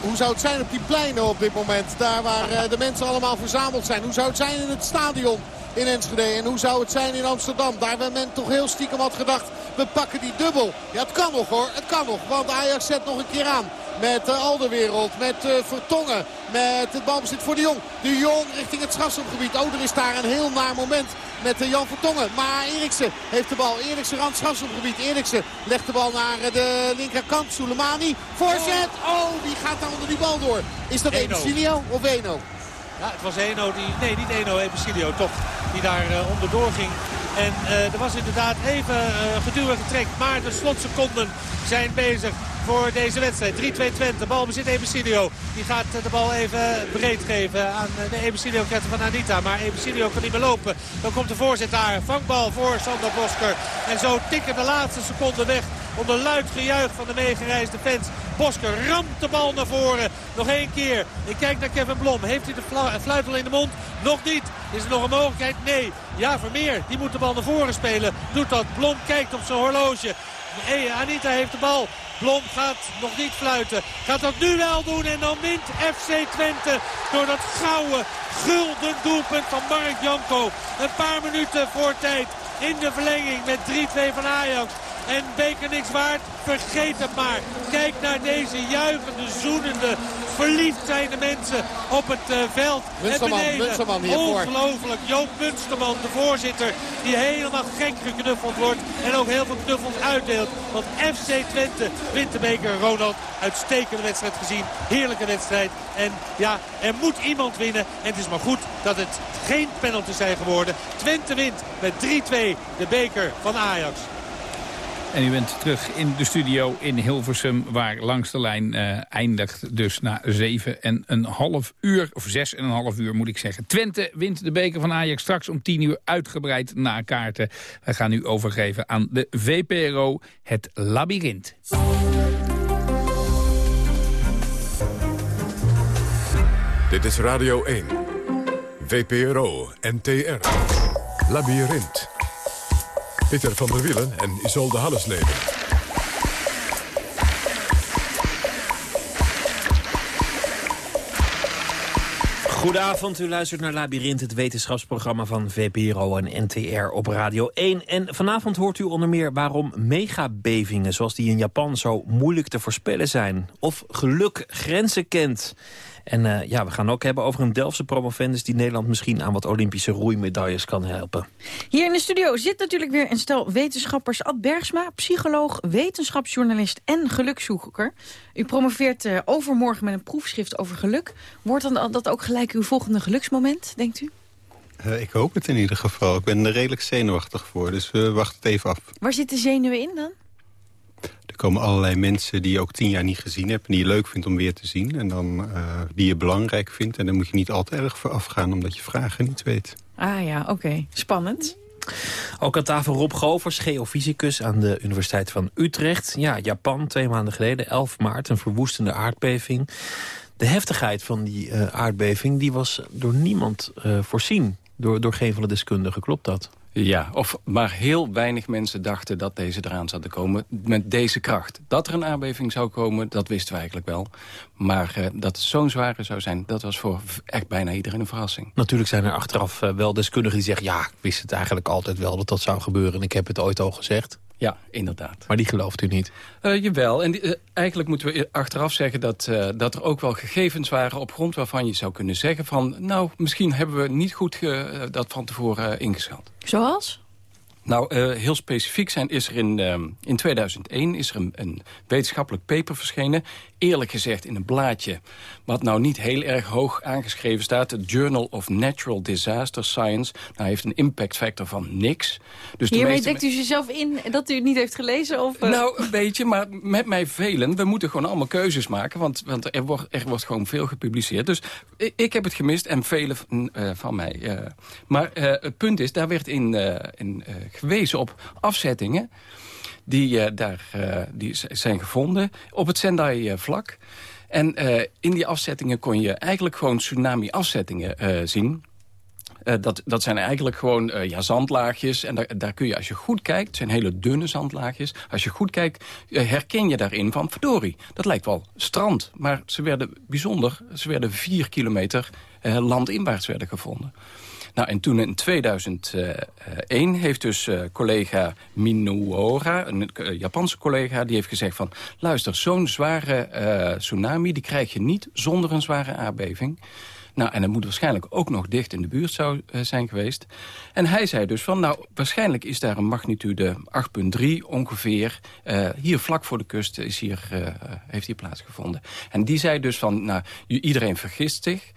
Hoe zou het zijn op die pleinen op dit moment? Daar waar de mensen allemaal verzameld zijn. Hoe zou het zijn in het stadion in Enschede? En hoe zou het zijn in Amsterdam? Daar waar men toch heel stiekem had gedacht. We pakken die dubbel. Ja, het kan nog hoor. Het kan nog. Want Ajax zet nog een keer aan. Met uh, Alderwereld, met uh, Vertongen, met het balbezit voor de Jong. De Jong richting het strafschopgebied. Oh, er is daar een heel naar moment met uh, Jan Vertongen. Maar Eriksen heeft de bal. Eriksen rand strafschopgebied. Eriksen legt de bal naar de linkerkant. Soleimani, voorzet. Oh, wie gaat daar onder die bal door? Is dat Ebesilio of Eno? Ja, het was Eno die... Nee, niet Eno, Ebesilio toch. Die daar onderdoor ging. En uh, er was inderdaad even uh, gedurig getrekt. Maar de slotseconden zijn bezig voor deze wedstrijd. 3-2 Twente. Bal bezit Ebesilio. Die gaat de bal even breed geven aan de Ebesilio ketten van Anita. Maar Ebesilio kan niet meer lopen. Dan komt de voorzet daar. Vangbal voor Sander Bosker. En zo tikken de laatste seconden weg. Onder luid gejuich van de meegereisde fans. Bosker ramt de bal naar voren. Nog één keer. Ik kijk naar Kevin Blom. Heeft hij de fluit al in de mond? Nog niet. Is er nog een mogelijkheid? Nee. Ja, Vermeer. Die moet de bal naar voren spelen. Doet dat. Blom kijkt op zijn horloge. Anita heeft de bal. Blom gaat nog niet fluiten. Gaat dat nu wel doen en dan wint FC Twente door dat gouden, gulden doelpunt van Mark Janko. Een paar minuten voor tijd in de verlenging met 3-2 van Ajax. En beker niks waard, vergeet het maar. Kijk naar deze juichende, zoenende, verliefd zijnde mensen op het uh, veld. Munsterman, en beneden. Munsterman hiervoor. Ongelooflijk. Joop Munsterman, de voorzitter, die helemaal gek geknuffeld wordt. En ook heel veel knuffels uitdeelt. Want FC Twente wint de beker. Ronald, uitstekende wedstrijd gezien. Heerlijke wedstrijd. En ja, er moet iemand winnen. En het is maar goed dat het geen penalty zijn geworden. Twente wint met 3-2 de beker van Ajax. En u bent terug in de studio in Hilversum... waar langs de lijn uh, eindigt dus na zeven en een half uur... of zes en een half uur moet ik zeggen. Twente wint de beker van Ajax straks om tien uur uitgebreid na kaarten. We gaan nu overgeven aan de VPRO het labyrint. Dit is Radio 1. VPRO NTR. Labyrint. Peter van der Wielen en Isolde Hallesleden. Goedenavond, u luistert naar Labyrinth, het wetenschapsprogramma van VPRO en NTR op Radio 1. En vanavond hoort u onder meer waarom megabevingen zoals die in Japan zo moeilijk te voorspellen zijn. Of geluk grenzen kent. En uh, ja, we gaan ook hebben over een Delftse promovendus... die Nederland misschien aan wat Olympische roeimedailles kan helpen. Hier in de studio zit natuurlijk weer een stel wetenschappers. Ad Bergsma, psycholoog, wetenschapsjournalist en gelukzoeker. U promoveert uh, overmorgen met een proefschrift over geluk. Wordt dan dat ook gelijk uw volgende geluksmoment, denkt u? Uh, ik hoop het in ieder geval. Ik ben er redelijk zenuwachtig voor, dus we wachten het even af. Waar zitten zenuwen in dan? Er komen allerlei mensen die je ook tien jaar niet gezien hebt... en die je leuk vindt om weer te zien. En dan uh, die je belangrijk vindt. En dan moet je niet al te erg voor afgaan, omdat je vragen niet weet. Ah ja, oké. Spannend. Ook aan tafel Rob Govers, geofysicus aan de Universiteit van Utrecht. Ja, Japan, twee maanden geleden, 11 maart, een verwoestende aardbeving. De heftigheid van die uh, aardbeving die was door niemand uh, voorzien. Door, door geen van de deskundigen, klopt dat? Ja, of maar heel weinig mensen dachten dat deze eraan zou komen met deze kracht. Dat er een aardbeving zou komen, dat wisten we eigenlijk wel. Maar uh, dat het zo'n zware zou zijn, dat was voor echt bijna iedereen een verrassing. Natuurlijk zijn er achteraf uh, wel deskundigen die zeggen... ja, ik wist het eigenlijk altijd wel dat dat zou gebeuren... en ik heb het ooit al gezegd. Ja, inderdaad. Maar die gelooft u niet? Uh, jawel. En uh, eigenlijk moeten we achteraf zeggen dat, uh, dat er ook wel gegevens waren... op grond waarvan je zou kunnen zeggen van... nou, misschien hebben we niet goed ge, dat van tevoren ingeschat. Zoals? Nou, uh, heel specifiek zijn, is er in, uh, in 2001 is er een, een, wetenschappelijk paper verschenen. Eerlijk gezegd in een blaadje wat nou niet heel erg hoog aangeschreven staat. Het Journal of Natural Disaster Science. Nou, heeft een impact factor van niks. Dus Hiermee dekt u zichzelf in dat u het niet heeft gelezen? Of, uh... Nou, een beetje, maar met mij velen. We moeten gewoon allemaal keuzes maken, want, want er, wordt, er wordt gewoon veel gepubliceerd. Dus ik, ik heb het gemist en velen van mij. maar het punt is, daar werd in... in gewezen op afzettingen die, uh, daar, uh, die zijn gevonden op het Sendai-vlak. En uh, in die afzettingen kon je eigenlijk gewoon tsunami-afzettingen zien. dat, dat zijn eigenlijk gewoon ja, zandlaagjes. En daar, daar kun je, als je goed kijkt, het zijn hele dunne zandlaagjes. Als je goed kijkt, herken je daarin van, verdorie, dat lijkt wel strand. Maar ze werden bijzonder, ze werden vier kilometer landinwaarts werden gevonden. Nou, en toen in 2001 heeft dus uh, collega Minoura, een Japanse collega... die heeft gezegd van, luister, zo'n zware tsunami... die krijg je niet zonder een zware aardbeving. Nou, en het moet waarschijnlijk ook nog dicht in de buurt zou zijn geweest. En hij zei dus van, nou, waarschijnlijk is daar een magnitude 8,3 ongeveer. hier vlak voor de kust is hier, heeft hier plaatsgevonden. En die zei dus van, nou, iedereen vergist zich...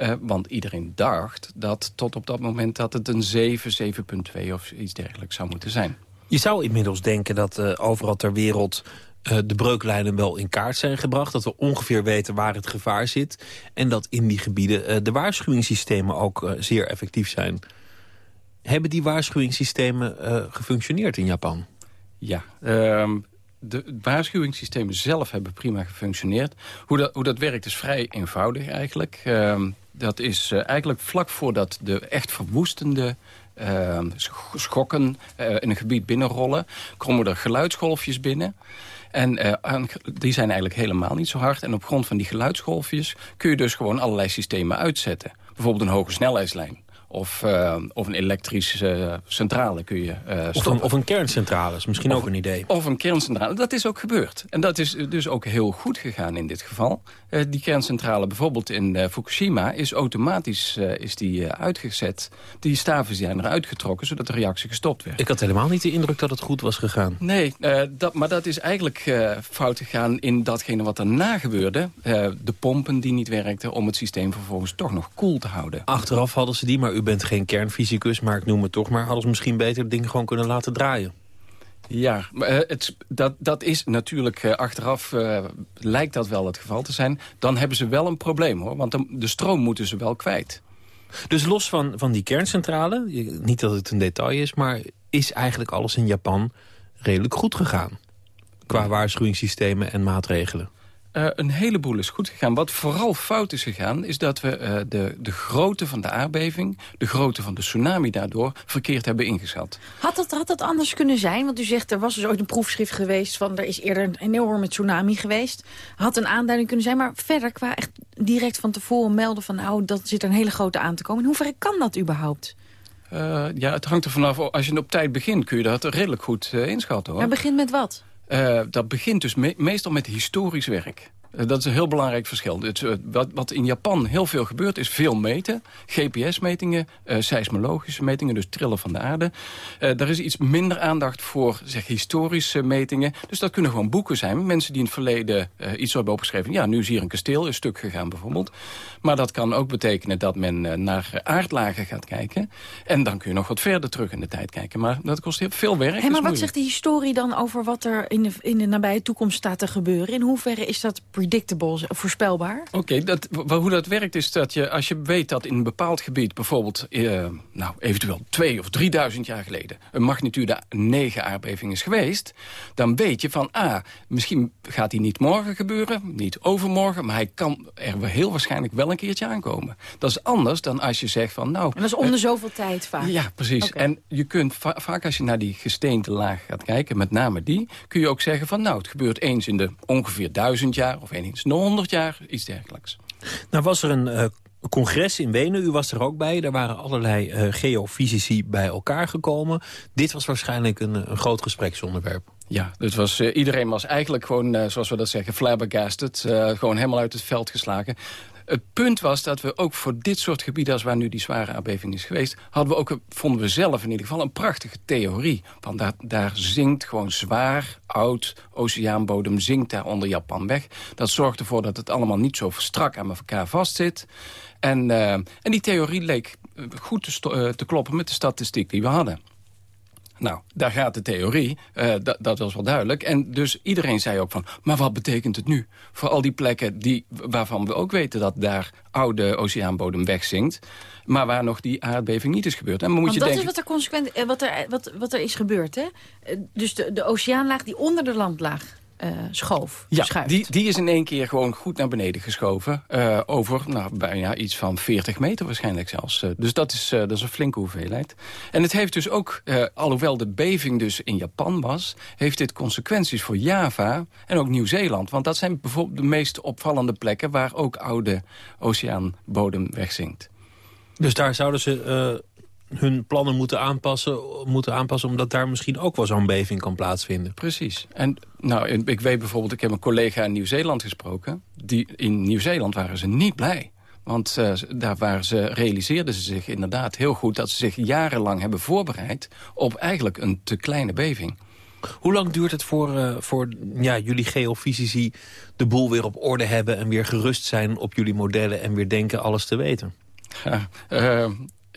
Uh, want iedereen dacht dat tot op dat moment dat het een 7, 7,2 of iets dergelijks zou moeten zijn. Je zou inmiddels denken dat uh, overal ter wereld uh, de breuklijnen wel in kaart zijn gebracht. Dat we ongeveer weten waar het gevaar zit. En dat in die gebieden de waarschuwingssystemen ook zeer effectief zijn. Hebben die waarschuwingssystemen gefunctioneerd in Japan? Ja, ehm, de waarschuwingssystemen zelf hebben prima gefunctioneerd. Hoe dat, hoe dat werkt is vrij eenvoudig eigenlijk. Uh, dat is uh, eigenlijk vlak voordat de echt verwoestende uh, schokken uh, in een gebied binnenrollen... komen er geluidsgolfjes binnen... En uh, die zijn eigenlijk helemaal niet zo hard. En op grond van die geluidsgolfjes kun je dus gewoon allerlei systemen uitzetten. Bijvoorbeeld een hoge snelheidslijn. Of, uh, of een elektrische centrale kun je uh, of, een, of, een, kerncentrale is misschien of, ook een idee. Of een kerncentrale. Dat is ook gebeurd. En dat is dus ook heel goed gegaan in dit geval. die kerncentrale bijvoorbeeld in Fukushima is automatisch is die, uitgezet. Die staven zijn eruit getrokken zodat de reactie gestopt werd. Ik had helemaal niet de indruk dat het goed was gegaan. Nee, dat, maar dat is eigenlijk fout gegaan in datgene wat daarna gebeurde. de pompen die niet werkten om het systeem vervolgens toch nog koel te houden. Achteraf hadden ze die, maar u bent geen kernfysicus, maar ik noem het toch maar... hadden ze misschien beter het ding gewoon kunnen laten draaien. Ja, maar, eh, het, dat, dat is natuurlijk uh, achteraf uh, lijkt dat wel het geval te zijn. Dan hebben ze wel een probleem hoor, want de, de stroom moeten ze wel kwijt. Dus los van, van die kerncentrale, niet dat het een detail is... maar is eigenlijk alles in Japan redelijk goed gegaan? Qua waarschuwingssystemen en maatregelen. Uh, een heleboel is goed gegaan. Wat vooral fout is gegaan, is dat we uh, de, de grootte van de aardbeving... de grootte van de tsunami daardoor verkeerd hebben ingeschat. Had dat, had dat anders kunnen zijn? Want u zegt, er was dus ooit een proefschrift geweest... van er is eerder een enorme tsunami geweest. Had een aanduiding kunnen zijn. Maar verder, qua echt direct van tevoren melden van... nou, dat zit er een hele grote aan te komen. In hoeverre kan dat überhaupt? Uh, ja, het hangt er vanaf. Als je op tijd begint, kun je dat redelijk goed inschatten. hoor. Maar begint met wat? Uh, dat begint dus me meestal met historisch werk. Uh, dat is een heel belangrijk verschil. Het, uh, wat, wat, in Japan heel veel gebeurt is veel meten. GPS-metingen, seismologische metingen, dus trillen van de aarde. er is iets minder aandacht voor zeg, historische metingen. Dus dat kunnen gewoon boeken zijn. Mensen die in het verleden iets hebben opgeschreven. Ja, nu is hier een kasteel, een stuk gegaan bijvoorbeeld. Maar dat kan ook betekenen dat men naar aardlagen gaat kijken. En dan kun je nog wat verder terug in de tijd kijken. Maar dat kost heel veel werk. Hey, maar wat zegt de historie dan over wat er in de, in de nabije toekomst staat te gebeuren? In hoeverre is dat predictable, voorspelbaar? Oké, dat, hoe dat werkt is dat je, als je weet dat in een bepaald gebied... bijvoorbeeld, eh, nou, eventueel twee of drieduizend jaar geleden... een magnitude 9 aardbeving is geweest... dan weet je van, ah, misschien gaat die niet morgen gebeuren... niet overmorgen, maar hij kan er heel waarschijnlijk wel een keertje aankomen. Dat is anders dan als je zegt van, nou... En dat is om de zoveel tijd vaak? Ja, precies. Okay. En je kunt va vaak als je naar die gesteente laag gaat kijken... met name die, kun je ook zeggen van nou, het gebeurt eens in de ongeveer duizend jaar... of de honderd jaar, iets dergelijks. Nou was er een uh, congres in Wenen, u was er ook bij. Daar waren allerlei uh, geofysici bij elkaar gekomen. Dit was waarschijnlijk een, een groot gespreksonderwerp. Ja, dus was, uh, iedereen was eigenlijk gewoon, uh, zoals we dat zeggen, flabbergasted. Uh, gewoon helemaal uit het veld geslagen. Het punt was dat we ook voor dit soort gebieden... als waar nu die zware aardbeving is geweest... hadden we ook, vonden we zelf in ieder geval, een prachtige theorie. Want daar, daar zinkt gewoon zwaar, oud oceaanbodem... zinkt daar onder Japan weg. Dat zorgt ervoor dat het allemaal niet zo strak aan elkaar vastzit. En, uh, en die theorie leek goed te, uh, te kloppen met de statistiek die we hadden. Nou, daar gaat de theorie, uh, dat was wel duidelijk. En dus iedereen zei ook van, maar wat betekent het nu? Voor al die plekken die, waarvan we ook weten dat daar oude oceaanbodem wegzinkt... maar waar nog die aardbeving niet is gebeurd. En moet Want je dat denken... is wat er, consequent, wat er, wat, wat er is gebeurd, hè? Dus de, de oceaanlaag die onder de landlaag uh, schoof, ja, schuift. Die, die is in één keer gewoon goed naar beneden geschoven. Uh, over nou, bijna iets van 40 meter waarschijnlijk zelfs. Uh, dus dat is, dat is een flinke hoeveelheid. En het heeft dus ook, alhoewel de beving dus in Japan was... heeft dit consequenties voor Java en ook Nieuw-Zeeland. Want dat zijn bijvoorbeeld de meest opvallende plekken... waar ook oude oceaanbodem wegzinkt. Dus daar zouden ze hun plannen moeten aanpassen, moeten aanpassen... omdat daar misschien ook wel zo'n beving kan plaatsvinden. Precies. En nou, ik weet bijvoorbeeld, ik heb een collega in Nieuw-Zeeland gesproken. Die, in Nieuw-Zeeland waren ze niet blij. Want uh, daar waren ze, realiseerden ze zich inderdaad heel goed... dat ze zich jarenlang hebben voorbereid op eigenlijk een te kleine beving. Hoe lang duurt het voor, uh, voor ja, jullie geofysici de boel weer op orde hebben... en weer gerust zijn op jullie modellen en weer denken alles te weten? Ja, uh,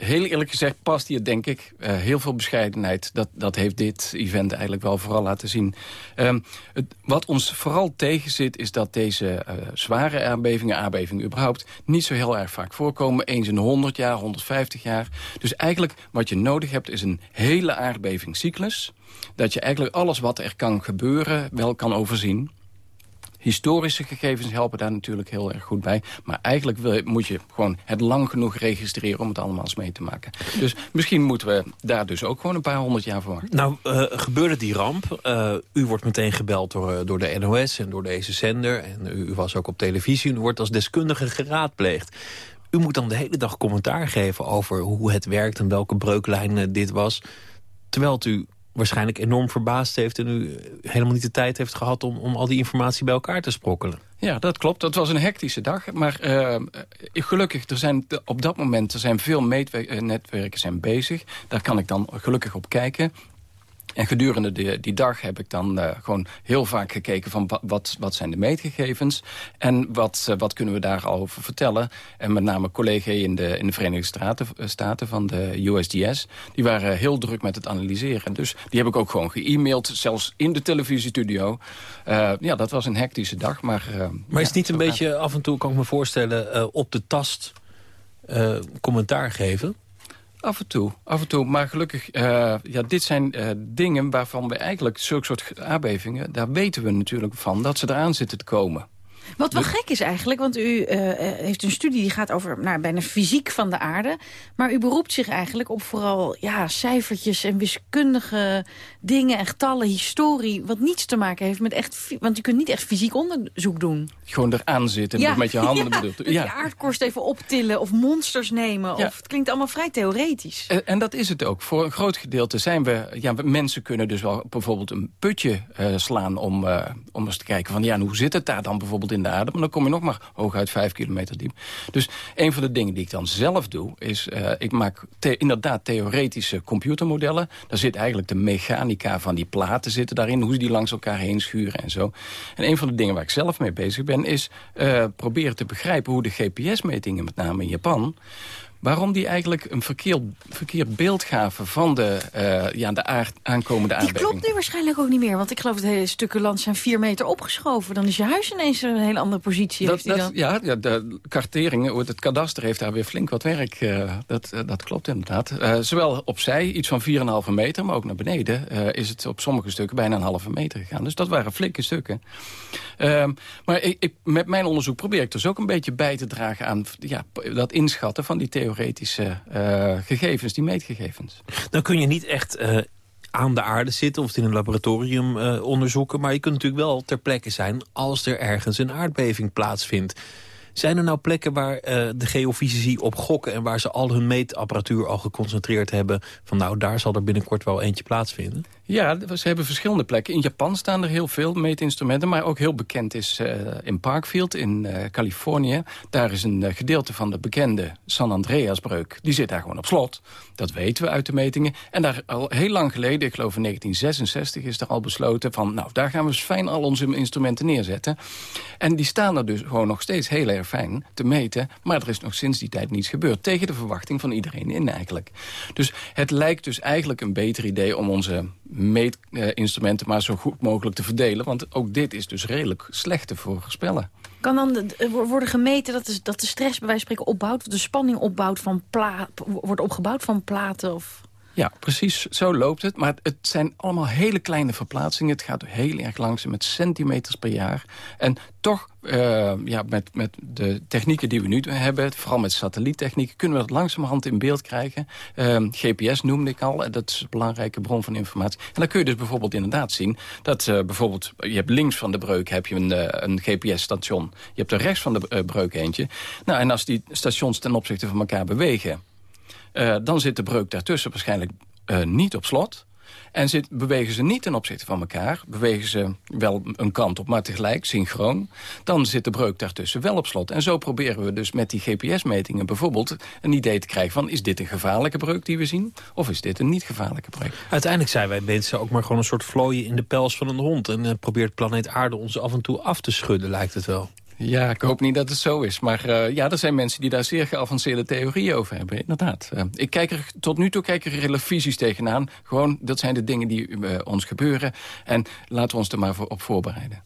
heel eerlijk gezegd past hier, denk ik, uh, heel veel bescheidenheid. Dat, dat heeft dit event eigenlijk wel vooral laten zien. Het, wat ons vooral tegenzit is dat deze uh, zware aardbevingen, aardbevingen überhaupt... niet zo heel erg vaak voorkomen. Eens in de 100 jaar, 150 jaar. Dus eigenlijk wat je nodig hebt is een hele aardbevingscyclus. Dat je eigenlijk alles wat er kan gebeuren wel kan overzien. Historische gegevens helpen daar natuurlijk heel erg goed bij. Maar eigenlijk wil, moet je gewoon het lang genoeg registreren om het allemaal eens mee te maken. Dus misschien moeten we daar dus ook gewoon een paar honderd jaar voor. Nou, uh, gebeurde die ramp. Uh, u wordt meteen gebeld door, door de NOS en door deze zender. En u, u was ook op televisie. U wordt als deskundige geraadpleegd. U moet dan de hele dag commentaar geven over hoe het werkt... en welke breuklijn dit was. Terwijl u waarschijnlijk enorm verbaasd heeft... en u helemaal niet de tijd heeft gehad om, om al die informatie bij elkaar te sprokkelen. Ja, dat klopt. Dat was een hectische dag. Maar uh, gelukkig, er zijn op dat moment er zijn veel netwerken zijn bezig. Daar kan ik dan gelukkig op kijken. En gedurende die, die dag heb ik dan uh, gewoon heel vaak gekeken van wat, wat zijn de meetgegevens en wat, uh, wat kunnen we daarover vertellen. En met name collega in de, in de Verenigde Staten, Staten van de USDS, die waren heel druk met het analyseren. Dus die heb ik ook gewoon ge-mailed, zelfs in de televisiestudio. Uh, ja, dat was een hectische dag. Maar, maar is het niet een beetje af en toe, kan ik me voorstellen, op de tast commentaar geven? Af en toe, af en toe. Maar gelukkig, uh, ja, dit zijn uh, dingen waarvan we eigenlijk... zulke soort aardbevingen, daar weten we natuurlijk van... dat ze eraan zitten te komen. Wat wel gek is eigenlijk, want u uh, heeft een studie die gaat over nou, bijna fysiek van de aarde. Maar u beroept zich eigenlijk op vooral ja, cijfertjes en wiskundige dingen en getallen, historie. Wat niets te maken heeft met echt, want u kunt niet echt fysiek onderzoek doen. Gewoon eraan zitten ja. met je handen [LAUGHS] ja. Ja, je aardkorst even optillen of monsters nemen. Ja. Of, het klinkt allemaal vrij theoretisch. En, en, dat is het ook. Voor een groot gedeelte zijn we, ja, mensen kunnen dus wel bijvoorbeeld een putje uh, slaan om, uh, om eens te kijken van ja, hoe zit het daar dan bijvoorbeeld in de aarde. Maar dan kom je nog maar hooguit vijf kilometer diep. Dus een van de dingen die ik dan zelf doe... is uh, ik maak inderdaad theoretische computermodellen. Daar zit eigenlijk de mechanica van die platen zitten daarin. Hoe die langs elkaar heen schuren en zo. En een van de dingen waar ik zelf mee bezig ben... is uh, proberen te begrijpen hoe de GPS-metingen, met name in Japan waarom die eigenlijk een verkeerd, verkeerd beeld gaven van de, uh, ja, de aard, aankomende aardbeving. Die klopt nu waarschijnlijk ook niet meer, want ik geloof dat hele stukken land zijn vier meter opgeschoven. Dan is je huis ineens een hele andere positie. Dat, dat, dan... Ja, ja, de karteringen, het kadaster heeft daar weer flink wat werk. Uh, dat, uh, dat klopt inderdaad. zowel opzij, iets van 4,5 meter, maar ook naar beneden is het op sommige stukken bijna een halve meter gegaan. Dus dat waren flinke stukken. Ehm, maar ik, ik, met mijn onderzoek probeer ik dus ook een beetje bij te dragen aan ja, dat inschatten van die theorie theoretische uh, gegevens, die meetgegevens. Dan kun je niet echt uh, aan de aarde zitten of in een laboratorium uh, onderzoeken... maar je kunt natuurlijk wel ter plekke zijn als er ergens een aardbeving plaatsvindt. Zijn er nou plekken waar uh, de geofysici op gokken... en waar ze al hun meetapparatuur al geconcentreerd hebben... van nou, daar zal er binnenkort wel eentje plaatsvinden? Ja, ze hebben verschillende plekken. In Japan staan er heel veel meetinstrumenten... maar ook heel bekend is uh, in Parkfield in uh, Californië. Daar is een gedeelte van de bekende San Andreasbreuk. Die zit daar gewoon op slot. Dat weten we uit de metingen. En daar al heel lang geleden, ik geloof in 1966... is er al besloten van, nou, daar gaan we fijn al onze instrumenten neerzetten. En die staan er dus gewoon nog steeds heel erg fijn te meten. Maar er is nog sinds die tijd niets gebeurd. Tegen de verwachting van iedereen in eigenlijk. Dus het lijkt dus eigenlijk een beter idee om onze meetinstrumenten maar zo goed mogelijk te verdelen. Want ook dit is dus redelijk slecht te voorspellen. Kan dan worden gemeten dat de, dat de stress bij wijze van spreken opbouwt... de spanning opbouwt van pla wordt opgebouwd van platen? Of... Ja, precies. Zo loopt het. Maar het zijn allemaal hele kleine verplaatsingen. Het gaat heel erg langzaam met centimeters per jaar. En toch, uh, ja, met, met de technieken die we nu hebben... vooral met satelliettechnieken, kunnen we dat langzamerhand in beeld krijgen. Ehm, GPS noemde ik al. Dat is een belangrijke bron van informatie. En dan kun je dus bijvoorbeeld inderdaad zien... dat uh, bijvoorbeeld, je hebt links van de breuk heb je een, een GPS-station. Je hebt er rechts van de breuk eentje. Nou, en als die stations ten opzichte van elkaar bewegen dan zit de breuk daartussen waarschijnlijk niet op slot. En bewegen ze niet ten opzichte van elkaar. Bewegen ze wel een kant op, maar tegelijk, synchroon. Dan zit de breuk daartussen wel op slot. En zo proberen we dus met die GPS-metingen bijvoorbeeld... een idee te krijgen van, is dit een gevaarlijke breuk die we zien? Of is dit een niet gevaarlijke breuk? Uiteindelijk zijn wij mensen ook maar gewoon een soort vlooien in de pels van een hond. En uh, probeert planeet aarde ons af en toe af te schudden, lijkt het wel. Ja, ik hoop niet dat het zo is. Maar uh, ja, er zijn mensen die daar zeer geavanceerde theorieën over hebben. Inderdaad. Uh, ik kijk er, tot nu toe kijk er hele visies tegenaan. Gewoon, dat zijn de dingen die uh, ons gebeuren. En laten we ons er maar voor, op voorbereiden.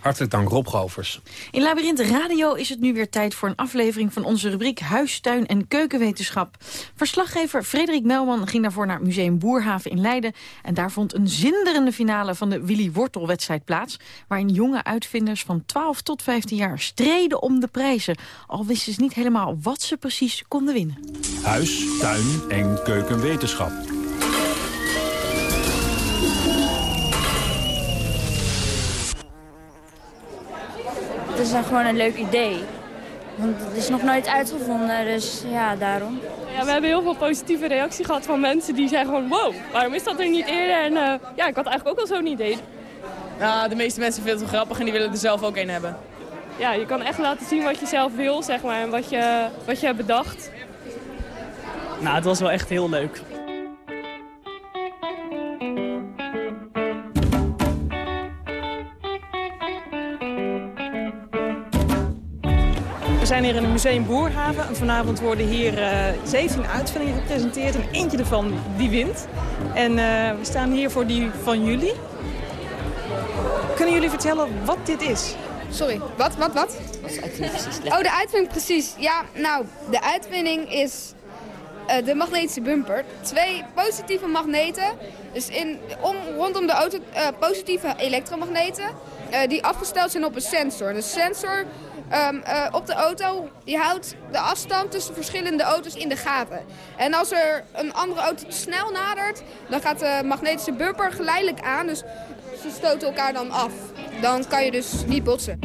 Hartelijk dank, Rob Govers. In Labyrinth Radio is het nu weer tijd voor een aflevering van onze rubriek Huis, Tuin en Keukenwetenschap. Verslaggever Frederik Melman ging daarvoor naar Museum Boerhaven in Leiden. En daar vond een zinderende finale van de Willy Wortel-wedstrijd plaats. Waarin jonge uitvinders van 12 tot 15 jaar streden om de prijzen. Al wisten ze niet helemaal wat ze precies konden winnen. Huis, Tuin en Keukenwetenschap. Is dan gewoon een leuk idee. Want het is nog nooit uitgevonden, dus ja, daarom. Ja, we hebben heel veel positieve reactie gehad van mensen die zeggen gewoon... wow, waarom is dat er niet eerder? En uh, ja, ik had eigenlijk ook al zo'n idee. Nou, de meeste mensen vinden het wel grappig en die willen er zelf ook een hebben. Ja, je kan echt laten zien wat je zelf wil, zeg maar, en wat je, wat je hebt bedacht. Nou, het was wel echt heel leuk. Zijn hier in het Museum Boerhaven en vanavond worden hier uh, 17 uitvindingen gepresenteerd. En eentje ervan die wint. En uh, we staan hier voor die van jullie. Kunnen jullie vertellen wat dit is? Sorry, wat, wat, wat? Oh, de uitvinding precies. Ja, nou, de uitvinding is uh, de magnetische bumper. Twee positieve magneten, dus in, om, rondom de auto uh, positieve elektromagneten, uh, die afgesteld zijn op een sensor. De sensor um, op de auto die houdt de afstand tussen verschillende auto's in de gaten. En als er een andere auto te snel nadert, dan gaat de magnetische bumper geleidelijk aan. Dus ze stoten elkaar dan af. Dan kan je dus niet botsen.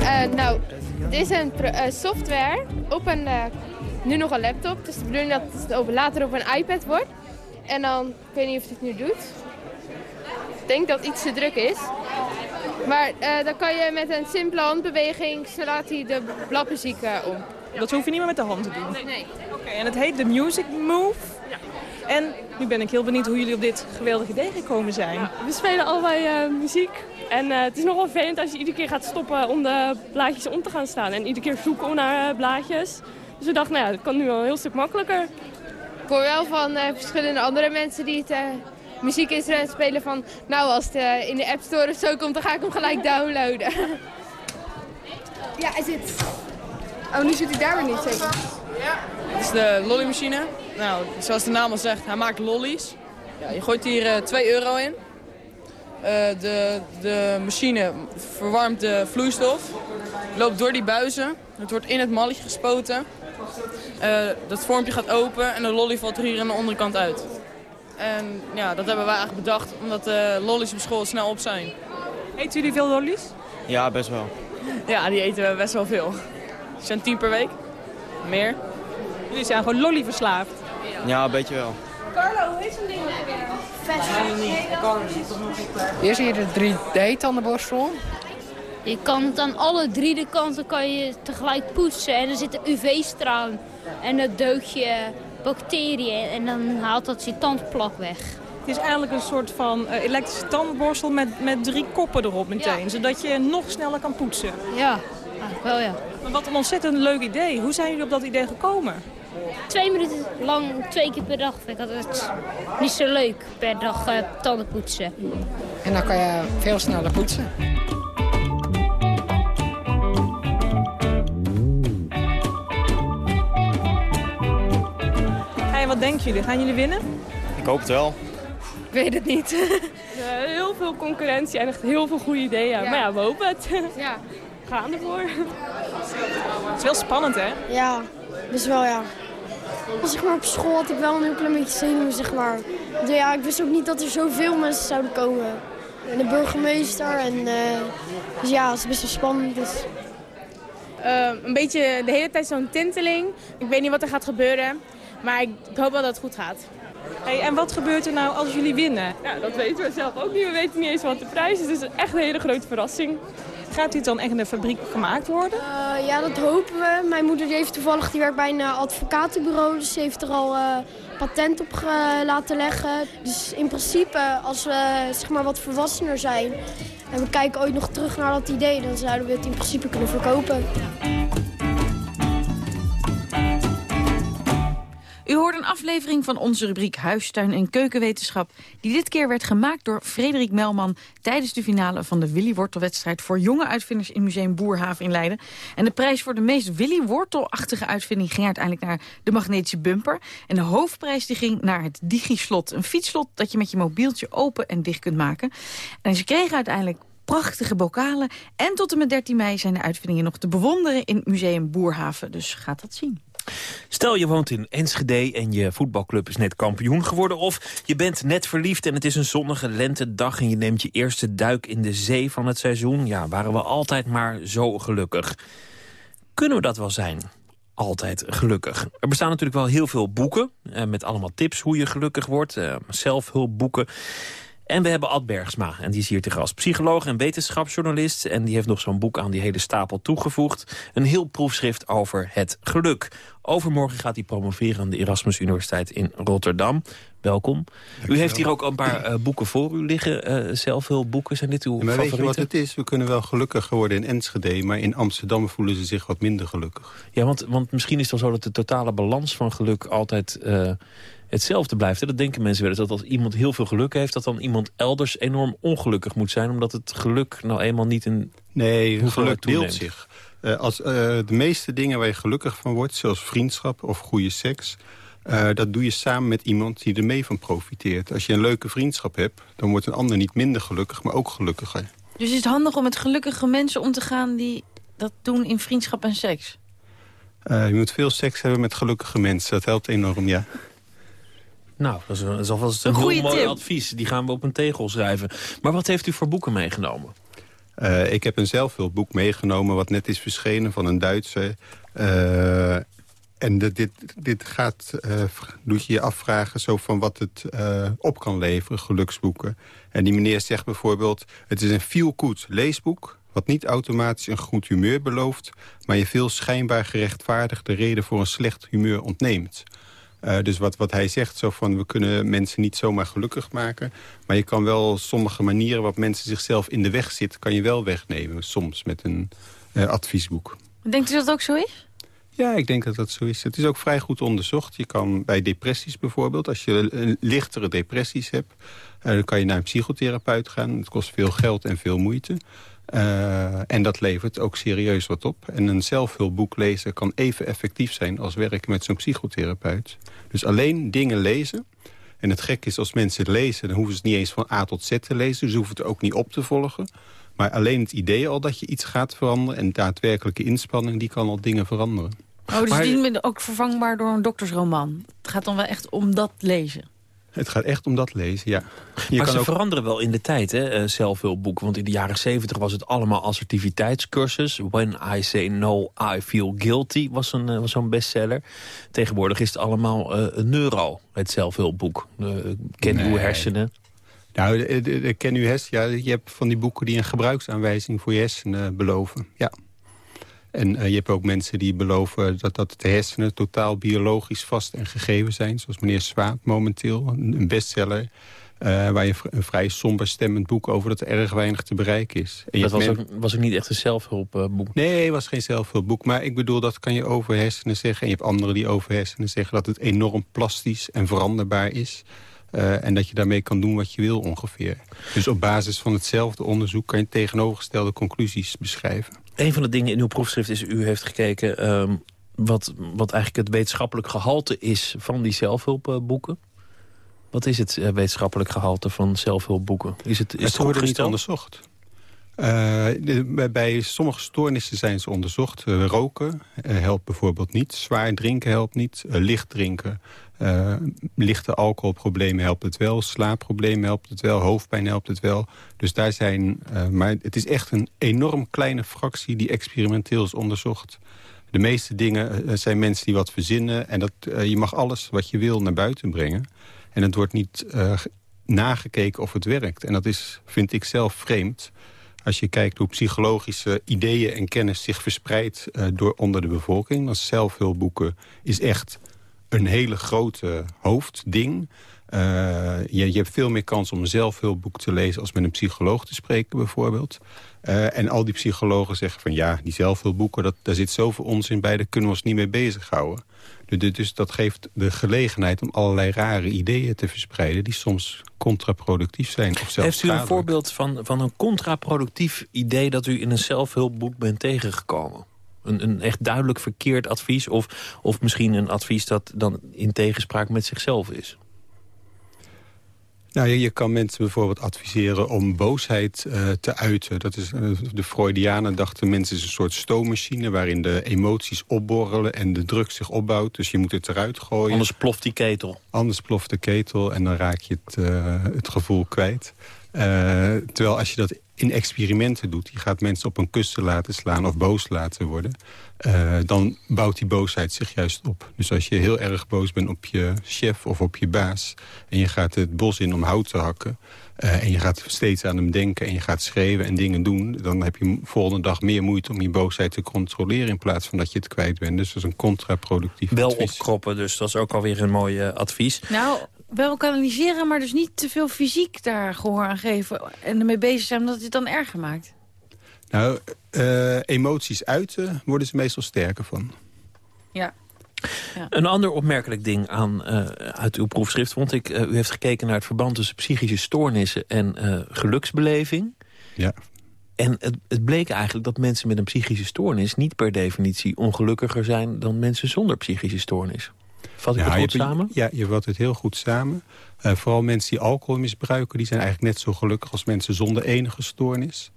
Uh, nou, dit is een uh, software op een, nu nog een laptop. Dus de bedoeling dat het over, later op een iPad wordt. En dan, ik weet niet of het nu doet. Ik denk dat iets te druk is. Maar dan kan je met een simpele handbeweging, slaat hij de bladmuziek om. Dat hoef je niet meer met de hand te doen? Nee. nee. Oké, en het heet de Music Move. Ja. En nu ben ik heel benieuwd hoe jullie op dit geweldige idee gekomen zijn. we spelen allebei uh, muziek. En uh, het is nogal vervelend als je iedere keer gaat stoppen om de blaadjes om te gaan staan. En iedere keer zoeken naar uh, blaadjes. Dus we dachten, nou ja, dat kan nu wel een heel stuk makkelijker. Ik hoor wel van verschillende andere mensen die het muziekinstrument spelen van... Nou, als het in de App Store of zo komt, dan ga ik hem gelijk downloaden. [LAUGHS] Ja, hij zit. Oh, nu zit hij daar weer niet, zeker? Ja. Dit is de lollymachine. Nou, zoals de naam al zegt, hij maakt lollies. Ja, je gooit hier uh, 2 euro in. Uh, de, de machine verwarmt de vloeistof. Loopt door die buizen. Het wordt in het malletje gespoten. Uh, dat vormpje gaat open en de lolly valt er hier aan de onderkant uit. En ja, dat hebben wij eigenlijk bedacht omdat de lollies op school snel op zijn. Eten jullie veel lollies? Ja, best wel. Ja, die eten we best wel veel. Het zijn tien per week. Meer. Jullie zijn gewoon lolly verslaafd. Ja, een beetje wel. Carlo, hoe heet zo'n ding weer? Hier zie je de 3D-tandenborstel. Je kan het aan alle drie de kanten kan je tegelijk poetsen. En er zitten UV-stralen. En dan deug je bacteriën. En dan haalt dat je tandplak weg. Het is eigenlijk een soort van uh, elektrische tandenborstel met, met drie koppen erop meteen. Ja. Zodat je nog sneller kan poetsen. Ja, eigenlijk wel ja. Maar wat een ontzettend leuk idee. Hoe zijn jullie op dat idee gekomen? Twee minuten lang, twee keer per dag. Ik had het niet zo leuk per dag uh, tanden poetsen. En dan kan je veel sneller poetsen. Hey, wat denken jullie? Gaan jullie winnen? Ik hoop het wel. Ik weet het niet. Uh, [LAUGHS] heel veel concurrentie en echt heel veel goede ideeën. Ja. Maar ja, we hopen het. [LAUGHS] Ja. Gaan ervoor. Het is wel spannend, hè? Ja, dus wel ja. Zeg maar, op school had ik wel een heel klein beetje zenuwen, zeg maar. Dus ja, ik wist ook niet dat er zoveel mensen zouden komen. En de burgemeester en... Uh, dus ja, het is best wel spannend. Dus. Uh, een beetje de hele tijd zo'n tinteling. Ik weet niet wat er gaat gebeuren, maar ik, ik hoop wel dat het goed gaat. Hey, en wat gebeurt er nou als jullie winnen? Ja, dat weten we zelf ook niet. We weten niet eens wat de prijs is. Het is echt een hele grote verrassing. Gaat dit dan echt in de fabriek gemaakt worden? Uh, ja, dat hopen we. Mijn moeder die heeft toevallig, die werkt bij een advocatenbureau. Dus ze heeft er al uh, patent op laten leggen. Dus in principe, als we zeg maar, wat volwassener zijn... en we kijken ooit nog terug naar dat idee... dan zouden we het in principe kunnen verkopen. U hoort een aflevering van onze rubriek Huistuin en Keukenwetenschap... die dit keer werd gemaakt door Frederik Melman... tijdens de finale van de Willy Wortelwedstrijd... voor jonge uitvinders in Museum Boerhaven in Leiden. En de prijs voor de meest Willy Wortelachtige uitvinding... ging uiteindelijk naar de magnetische bumper. En de hoofdprijs die ging naar het Digislot. Een fietsslot dat je met je mobieltje open en dicht kunt maken. En ze kregen uiteindelijk prachtige bokalen. En tot en met 13 mei zijn de uitvindingen nog te bewonderen in Museum Boerhaven. Dus gaat dat zien. Stel je woont in Enschede en je voetbalclub is net kampioen geworden... of je bent net verliefd en het is een zonnige lentedag... en je neemt je eerste duik in de zee van het seizoen. Ja, waren we altijd maar zo gelukkig. Kunnen we dat wel zijn? Altijd gelukkig. Er bestaan natuurlijk wel heel veel boeken... Eh, met allemaal tips hoe je gelukkig wordt, eh, zelfhulpboeken... En we hebben Ad Bergsma, en die is hier te gast. Psycholoog en wetenschapsjournalist. En die heeft nog zo'n boek aan die hele stapel toegevoegd. Een heel proefschrift over het geluk. Overmorgen gaat hij promoveren aan de Erasmus Universiteit in Rotterdam. Welkom. U heeft hier ook een paar eh, boeken voor u liggen. Uh, zelfhulpboeken, zijn dit uw maar favorieten? weet je wat het is? We kunnen wel gelukkiger worden in Enschede... maar in Amsterdam voelen ze zich wat minder gelukkig. Ja, want, want misschien is het wel zo dat de totale balans van geluk altijd... Uh, hetzelfde blijft. Hè? Dat denken mensen wel eens. Dat als iemand heel veel geluk heeft... dat dan iemand elders enorm ongelukkig moet zijn... omdat het geluk nou eenmaal niet in Nee, geluk deelt zich. Uh, als, uh, de meeste dingen waar je gelukkig van wordt... zoals vriendschap of goede seks... Uh, dat doe je samen met iemand die er mee van profiteert. Als je een leuke vriendschap hebt... dan wordt een ander niet minder gelukkig, maar ook gelukkiger. Dus is het handig om met gelukkige mensen om te gaan... die dat doen in vriendschap en seks? je moet veel seks hebben met gelukkige mensen. Dat helpt enorm, ja. Nou, dat is, dat is alvast een, een heel mooi tip. advies. Die gaan we op een tegel schrijven. Maar wat heeft u voor boeken meegenomen? Uh, ik heb een zelfhulpboek meegenomen wat net is verschenen van een Duitser. Uh, en de, dit, dit gaat, uh, doet je je afvragen zo van wat het op kan leveren, geluksboeken. En die meneer zegt bijvoorbeeld, het is een feel-good leesboek... wat niet automatisch een goed humeur belooft... maar je veel schijnbaar gerechtvaardigde reden voor een slecht humeur ontneemt. Uh, dus wat, wat hij zegt, zo van we kunnen mensen niet zomaar gelukkig maken. Maar je kan wel sommige manieren wat mensen zichzelf in de weg zitten... kan je wel wegnemen, soms met een uh, adviesboek. Denkt u dat dat ook zo is? Ja, ik denk dat dat zo is. Het is ook vrij goed onderzocht. Je kan bij depressies bijvoorbeeld, als je lichtere depressies hebt... Uh, dan kan je naar een psychotherapeut gaan. Het kost veel geld en veel moeite. Uh, en dat levert ook serieus wat op. En een zelfhulpboek lezen kan even effectief zijn als werken met zo'n psychotherapeut. Dus alleen dingen lezen. En het gek is, als mensen het lezen, dan hoeven ze het niet eens van A tot Z te lezen. Ze hoeven het ook niet op te volgen. Maar alleen het idee al dat je iets gaat veranderen... en daadwerkelijke inspanning, die kan al dingen veranderen. Oh, dus maar, die is ook vervangbaar door een doktersroman? Het gaat dan wel echt om dat lezen? Het gaat echt om dat lezen, ja. Je maar kan ze ook... veranderen wel in de tijd, hè, uh, zelfhulpboeken. Want in de jaren zeventig was het allemaal assertiviteitscursus. When I say no, I feel guilty was zo'n uh, zo'n bestseller. Tegenwoordig is het allemaal uh, neuro, het zelfhulpboek. ken Nee. uw hersenen. Nou, de, de, de ken uw hersenen. Ja, je hebt van die boeken die een gebruiksaanwijzing voor je hersenen beloven. Ja. En uh, je hebt ook mensen die beloven dat, dat de hersenen totaal biologisch vast en gegeven zijn. Zoals meneer Swaap momenteel, een bestseller. Uh, waar je een vrij somber stemmend boek over dat er erg weinig te bereiken is. En Dat was ook, was ook niet echt een zelfhulpboek. Nee, het was geen zelfhulpboek. Maar ik bedoel, dat kan je over hersenen zeggen. En je hebt anderen die over hersenen zeggen dat het enorm plastisch en veranderbaar is. Uh, en dat je daarmee kan doen wat je wil ongeveer. Dus op basis van hetzelfde onderzoek kan je tegenovergestelde conclusies beschrijven. Een van de dingen in uw proefschrift is, u heeft gekeken... Um, wat, wat eigenlijk het wetenschappelijk gehalte is van die zelfhulpboeken. Wat is het uh, wetenschappelijk gehalte van zelfhulpboeken? Is het, is het het wordt niet onderzocht. Uh, de, bij, sommige stoornissen zijn ze onderzocht. Uh, roken helpt bijvoorbeeld niet. Zwaar drinken helpt niet. licht drinken. Lichte alcoholproblemen helpt het wel. Slaapproblemen helpt het wel. Hoofdpijn helpt het wel. Dus daar zijn... maar het is echt een enorm kleine fractie die experimenteel is onderzocht. De meeste dingen zijn mensen die wat verzinnen. En dat, je mag alles wat je wil naar buiten brengen. En het wordt niet nagekeken of het werkt. En dat is, vind ik zelf, vreemd als je kijkt hoe psychologische ideeën en kennis zich verspreidt door onder de bevolking. Dan zelfhulpboeken is echt een hele grote hoofdding. Uh, je, je hebt veel meer kans om een zelfhulpboek te lezen als met een psycholoog te spreken bijvoorbeeld. Uh, en al die psychologen zeggen van ja, die zelfhulpboeken, dat, daar zit zoveel onzin bij, daar kunnen we ons niet mee bezighouden. Dus dat geeft de gelegenheid om allerlei rare ideeën te verspreiden... die soms contraproductief zijn. Of zelfs Heeft u een voorbeeld van, van een contraproductief idee... dat u in een zelfhulpboek bent tegengekomen? Een, een echt duidelijk verkeerd advies? Of, of misschien een advies dat dan in tegenspraak met zichzelf is? Nou, je, je kan mensen bijvoorbeeld adviseren om boosheid uh, te uiten. Dat is, uh, de Freudianen dachten mensen is een soort stoommachine... waarin de emoties opborrelen en de druk zich opbouwt. Dus je moet het eruit gooien. Anders ploft die ketel. Anders ploft de ketel en dan raak je het, uh, het gevoel kwijt. terwijl als je dat in experimenten doet... die gaat mensen op een kussen laten slaan of boos laten worden... Uh, dan bouwt die boosheid zich juist op. Dus als je heel erg boos bent op je chef of op je baas... en je gaat het bos in om hout te hakken... Uh, en je gaat steeds aan hem denken en je gaat schreeuwen en dingen doen... dan heb je volgende dag meer moeite om je boosheid te controleren... in plaats van dat je het kwijt bent. Dus dat is een contraproductief Wel advies. opkroppen, dus dat is ook alweer een mooi uh, advies. Nou, wel kanaliseren, maar dus niet te veel fysiek daar gehoor aan geven... en ermee bezig zijn omdat het dan erger maakt. Nou, uh, emoties uiten worden ze meestal sterker van. Ja. Ja. Een ander opmerkelijk ding aan, uh, uit uw proefschrift vond ik... Uh, u heeft gekeken naar het verband tussen psychische stoornissen en uh, geluksbeleving. Ja. En het, het, bleek eigenlijk dat mensen met een psychische stoornis... niet per definitie ongelukkiger zijn dan mensen zonder psychische stoornis. Vat ik ja, het goed je, samen? Ja, je vat het heel goed samen. vooral mensen die alcohol misbruiken... die zijn eigenlijk net zo gelukkig als mensen zonder enige stoornis.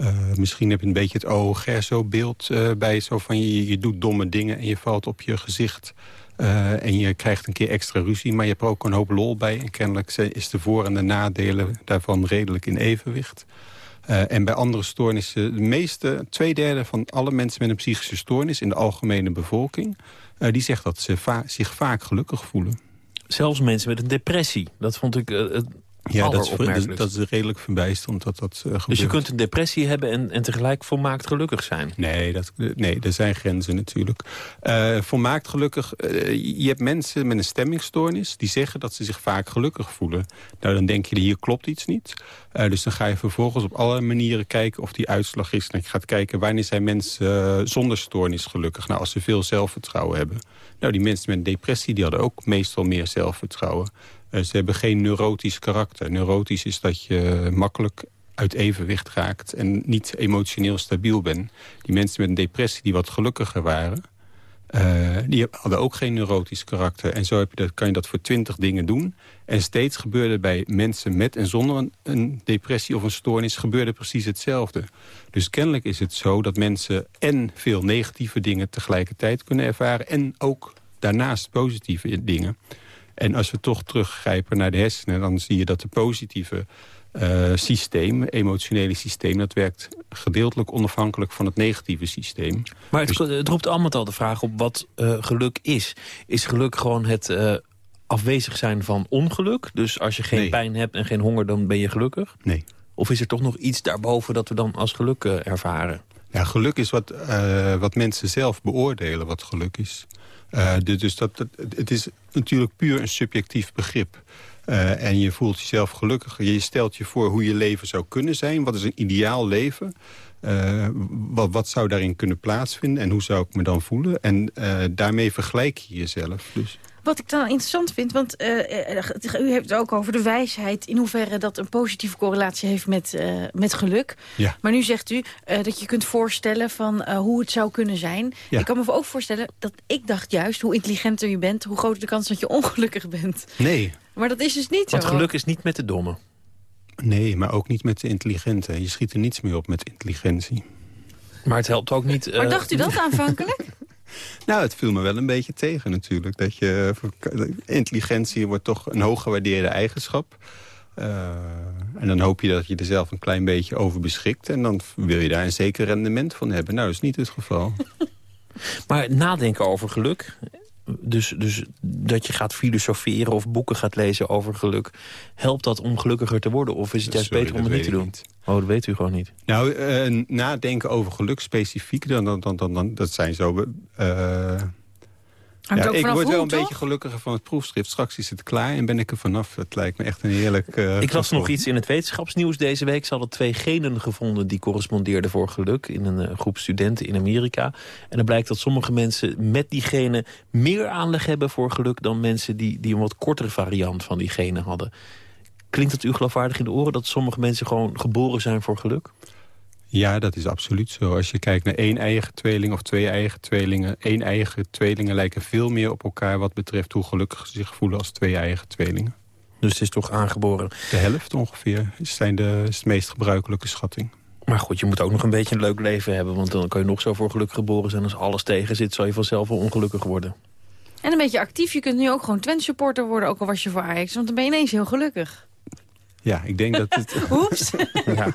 Uh, misschien heb je een beetje het OO-Gerso-beeld uh, bij. Zo van je, je doet domme dingen en je valt op je gezicht. Uh, en je krijgt een keer extra ruzie, maar je hebt er ook een hoop lol bij. En kennelijk is de voor- en de nadelen daarvan redelijk in evenwicht. en bij andere stoornissen, de meeste, twee derde van alle mensen met een psychische stoornis... in de algemene bevolking, die zegt dat ze zich vaak gelukkig voelen. Zelfs mensen met een depressie, dat vond ik... Ja, dat is, dat is redelijk verbijsterend dat dat uh, gebeurt. Dus je kunt een depressie hebben en, en tegelijk volmaakt gelukkig zijn? Nee, dat, nee er zijn grenzen natuurlijk. Uh, volmaakt gelukkig, uh, je hebt mensen met een stemmingstoornis... die zeggen dat ze zich vaak gelukkig voelen. Nou, dan denk je, hier klopt iets niet. dus dan ga je vervolgens op alle manieren kijken of die uitslag is. En je gaat kijken, wanneer zijn mensen zonder stoornis gelukkig? Nou, als ze veel zelfvertrouwen hebben. Nou, die mensen met een depressie die hadden ook meestal meer zelfvertrouwen. Uh, ze hebben geen neurotisch karakter. Neurotisch is dat je makkelijk uit evenwicht raakt en niet emotioneel stabiel bent. Die mensen met een depressie die wat gelukkiger waren... Uh, die hadden ook geen neurotisch karakter. En zo heb je dat, kan je dat voor twintig dingen doen. En steeds gebeurde bij mensen met en zonder een, een, depressie of een stoornis... gebeurde precies hetzelfde. Dus kennelijk is het zo dat mensen en veel negatieve dingen tegelijkertijd kunnen ervaren... en ook daarnaast positieve dingen. En als we toch teruggrijpen naar de hersenen... dan zie je dat de positieve uh, systeem, emotionele systeem... dat werkt gedeeltelijk onafhankelijk van het negatieve systeem. Maar het, dus... het roept allemaal al de vraag op wat uh, geluk is. Is geluk gewoon het uh, afwezig zijn van ongeluk? Dus als je geen nee. pijn hebt en geen honger, dan ben je gelukkig? Nee. Of is er toch nog iets daarboven dat we dan als geluk ervaren? Ja, geluk is wat, wat mensen zelf beoordelen wat geluk is. Uh, dus dat, dat, het is natuurlijk puur een subjectief begrip. Uh, en je voelt jezelf gelukkig. Je stelt je voor hoe je leven zou kunnen zijn. Wat is een ideaal leven? Uh, wat, wat zou daarin kunnen plaatsvinden? En hoe zou ik me dan voelen? En daarmee vergelijk je jezelf. Dus. Wat ik dan interessant vind, want uh, u heeft het ook over de wijsheid... in hoeverre dat een positieve correlatie heeft met, uh, met geluk. Ja. Maar nu zegt u uh, dat je kunt voorstellen van hoe het zou kunnen zijn. Ja. Ik kan me ook voorstellen dat ik dacht juist... hoe intelligenter je bent, hoe groter de kans dat je ongelukkig bent. Nee. Maar dat is dus niet Want zo. geluk is niet met de domme. Nee, maar ook niet met de intelligente. Je schiet er niets meer op met intelligentie. Maar het helpt ook niet... Maar dacht u dat [LAUGHS] aanvankelijk? Nou, het viel me wel een beetje tegen natuurlijk. Dat je, intelligentie wordt toch een hooggewaardeerde eigenschap. Uh, en dan hoop je dat je er zelf een klein beetje over beschikt. En dan wil je daar een zeker rendement van hebben. Nou, dat is niet het geval. [LAUGHS] maar nadenken over geluk... Dus, dus dat je gaat filosoferen of boeken gaat lezen over geluk... helpt dat om gelukkiger te worden? Of is het juist Sorry, beter om het niet te doen? Niet. Oh, dat weet u gewoon niet. Nou, uh, nadenken over geluk specifiek, dan, dan, dan, dan, dan dat zijn zo... Uh, ja, ik word wel hoe, een toch? beetje gelukkiger van het proefschrift. Straks is het klaar en ben ik er vanaf. Het lijkt me echt een heerlijk... Uh, ik las nog iets in het wetenschapsnieuws deze week. Ze hadden twee genen gevonden die correspondeerden voor geluk... in een uh, groep studenten in Amerika. En dan blijkt dat sommige mensen met die genen... meer aanleg hebben voor geluk dan mensen die, die een wat kortere variant van die genen hadden. Klinkt het u geloofwaardig in de oren dat sommige mensen gewoon geboren zijn voor geluk? Ja, dat is absoluut zo. Als je kijkt naar één eigen tweeling of twee eigen tweelingen... één eigen tweelingen lijken veel meer op elkaar... wat betreft hoe gelukkig ze zich voelen als twee eigen tweelingen. Dus het is toch aangeboren? De helft ongeveer zijn de, is de meest gebruikelijke schatting. Maar goed, je moet ook nog een beetje een leuk leven hebben... want dan kan je nog zo voor geluk geboren zijn. Als alles tegen zit, zal je vanzelf wel ongelukkig worden. En een beetje actief. Je kunt nu ook gewoon Twente supporter worden, ook al was je voor Ajax. Want dan ben je ineens heel gelukkig. Ja, ik denk dat het... [LAUGHS] Oeps. [LAUGHS] ja.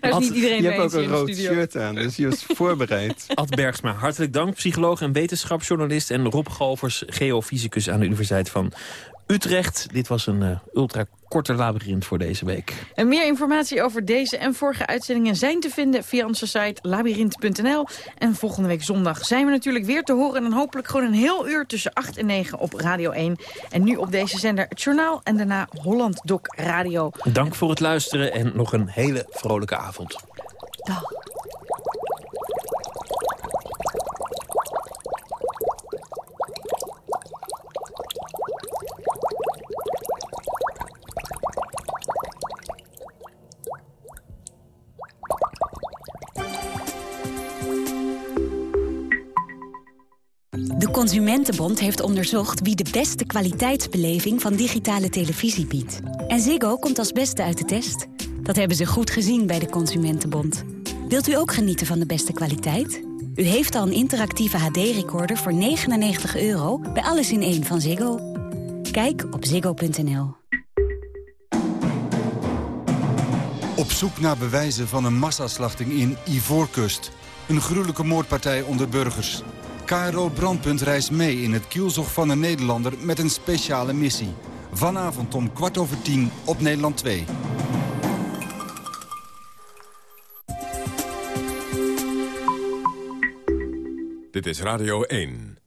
Daar is niet iedereen je hebt ook een rood studio. shirt aan, dus je was [LAUGHS] voorbereid. Ad Bergsma, hartelijk dank. Psycholoog en wetenschapsjournalist. En Rob Govers, geofysicus aan de Universiteit van Utrecht. Dit was een uh, ultra korte labyrint voor deze week. En meer informatie over deze en vorige uitzendingen zijn te vinden via onze site labyrinth.nl. En volgende week zondag zijn we natuurlijk weer te horen. En hopelijk gewoon een heel uur tussen 8 en 9 op Radio 1. En nu op deze zender het journaal en daarna Holland Doc Radio. Dank voor het luisteren en nog een hele vrolijke avond. Dag. De Consumentenbond heeft onderzocht wie de beste kwaliteitsbeleving van digitale televisie biedt. En Ziggo komt als beste uit de test. Dat hebben ze goed gezien bij de Consumentenbond. Wilt u ook genieten van de beste kwaliteit? U heeft al een interactieve HD-recorder voor 99 euro bij Alles in één van Ziggo. Kijk op ziggo.nl. Op zoek naar bewijzen van een massaslachting in Ivoorkust. Een gruwelijke moordpartij onder burgers. KRO Brandpunt reist mee in het kielzog van een Nederlander met een speciale missie. Vanavond om kwart over tien op Nederland 2. Dit is Radio 1.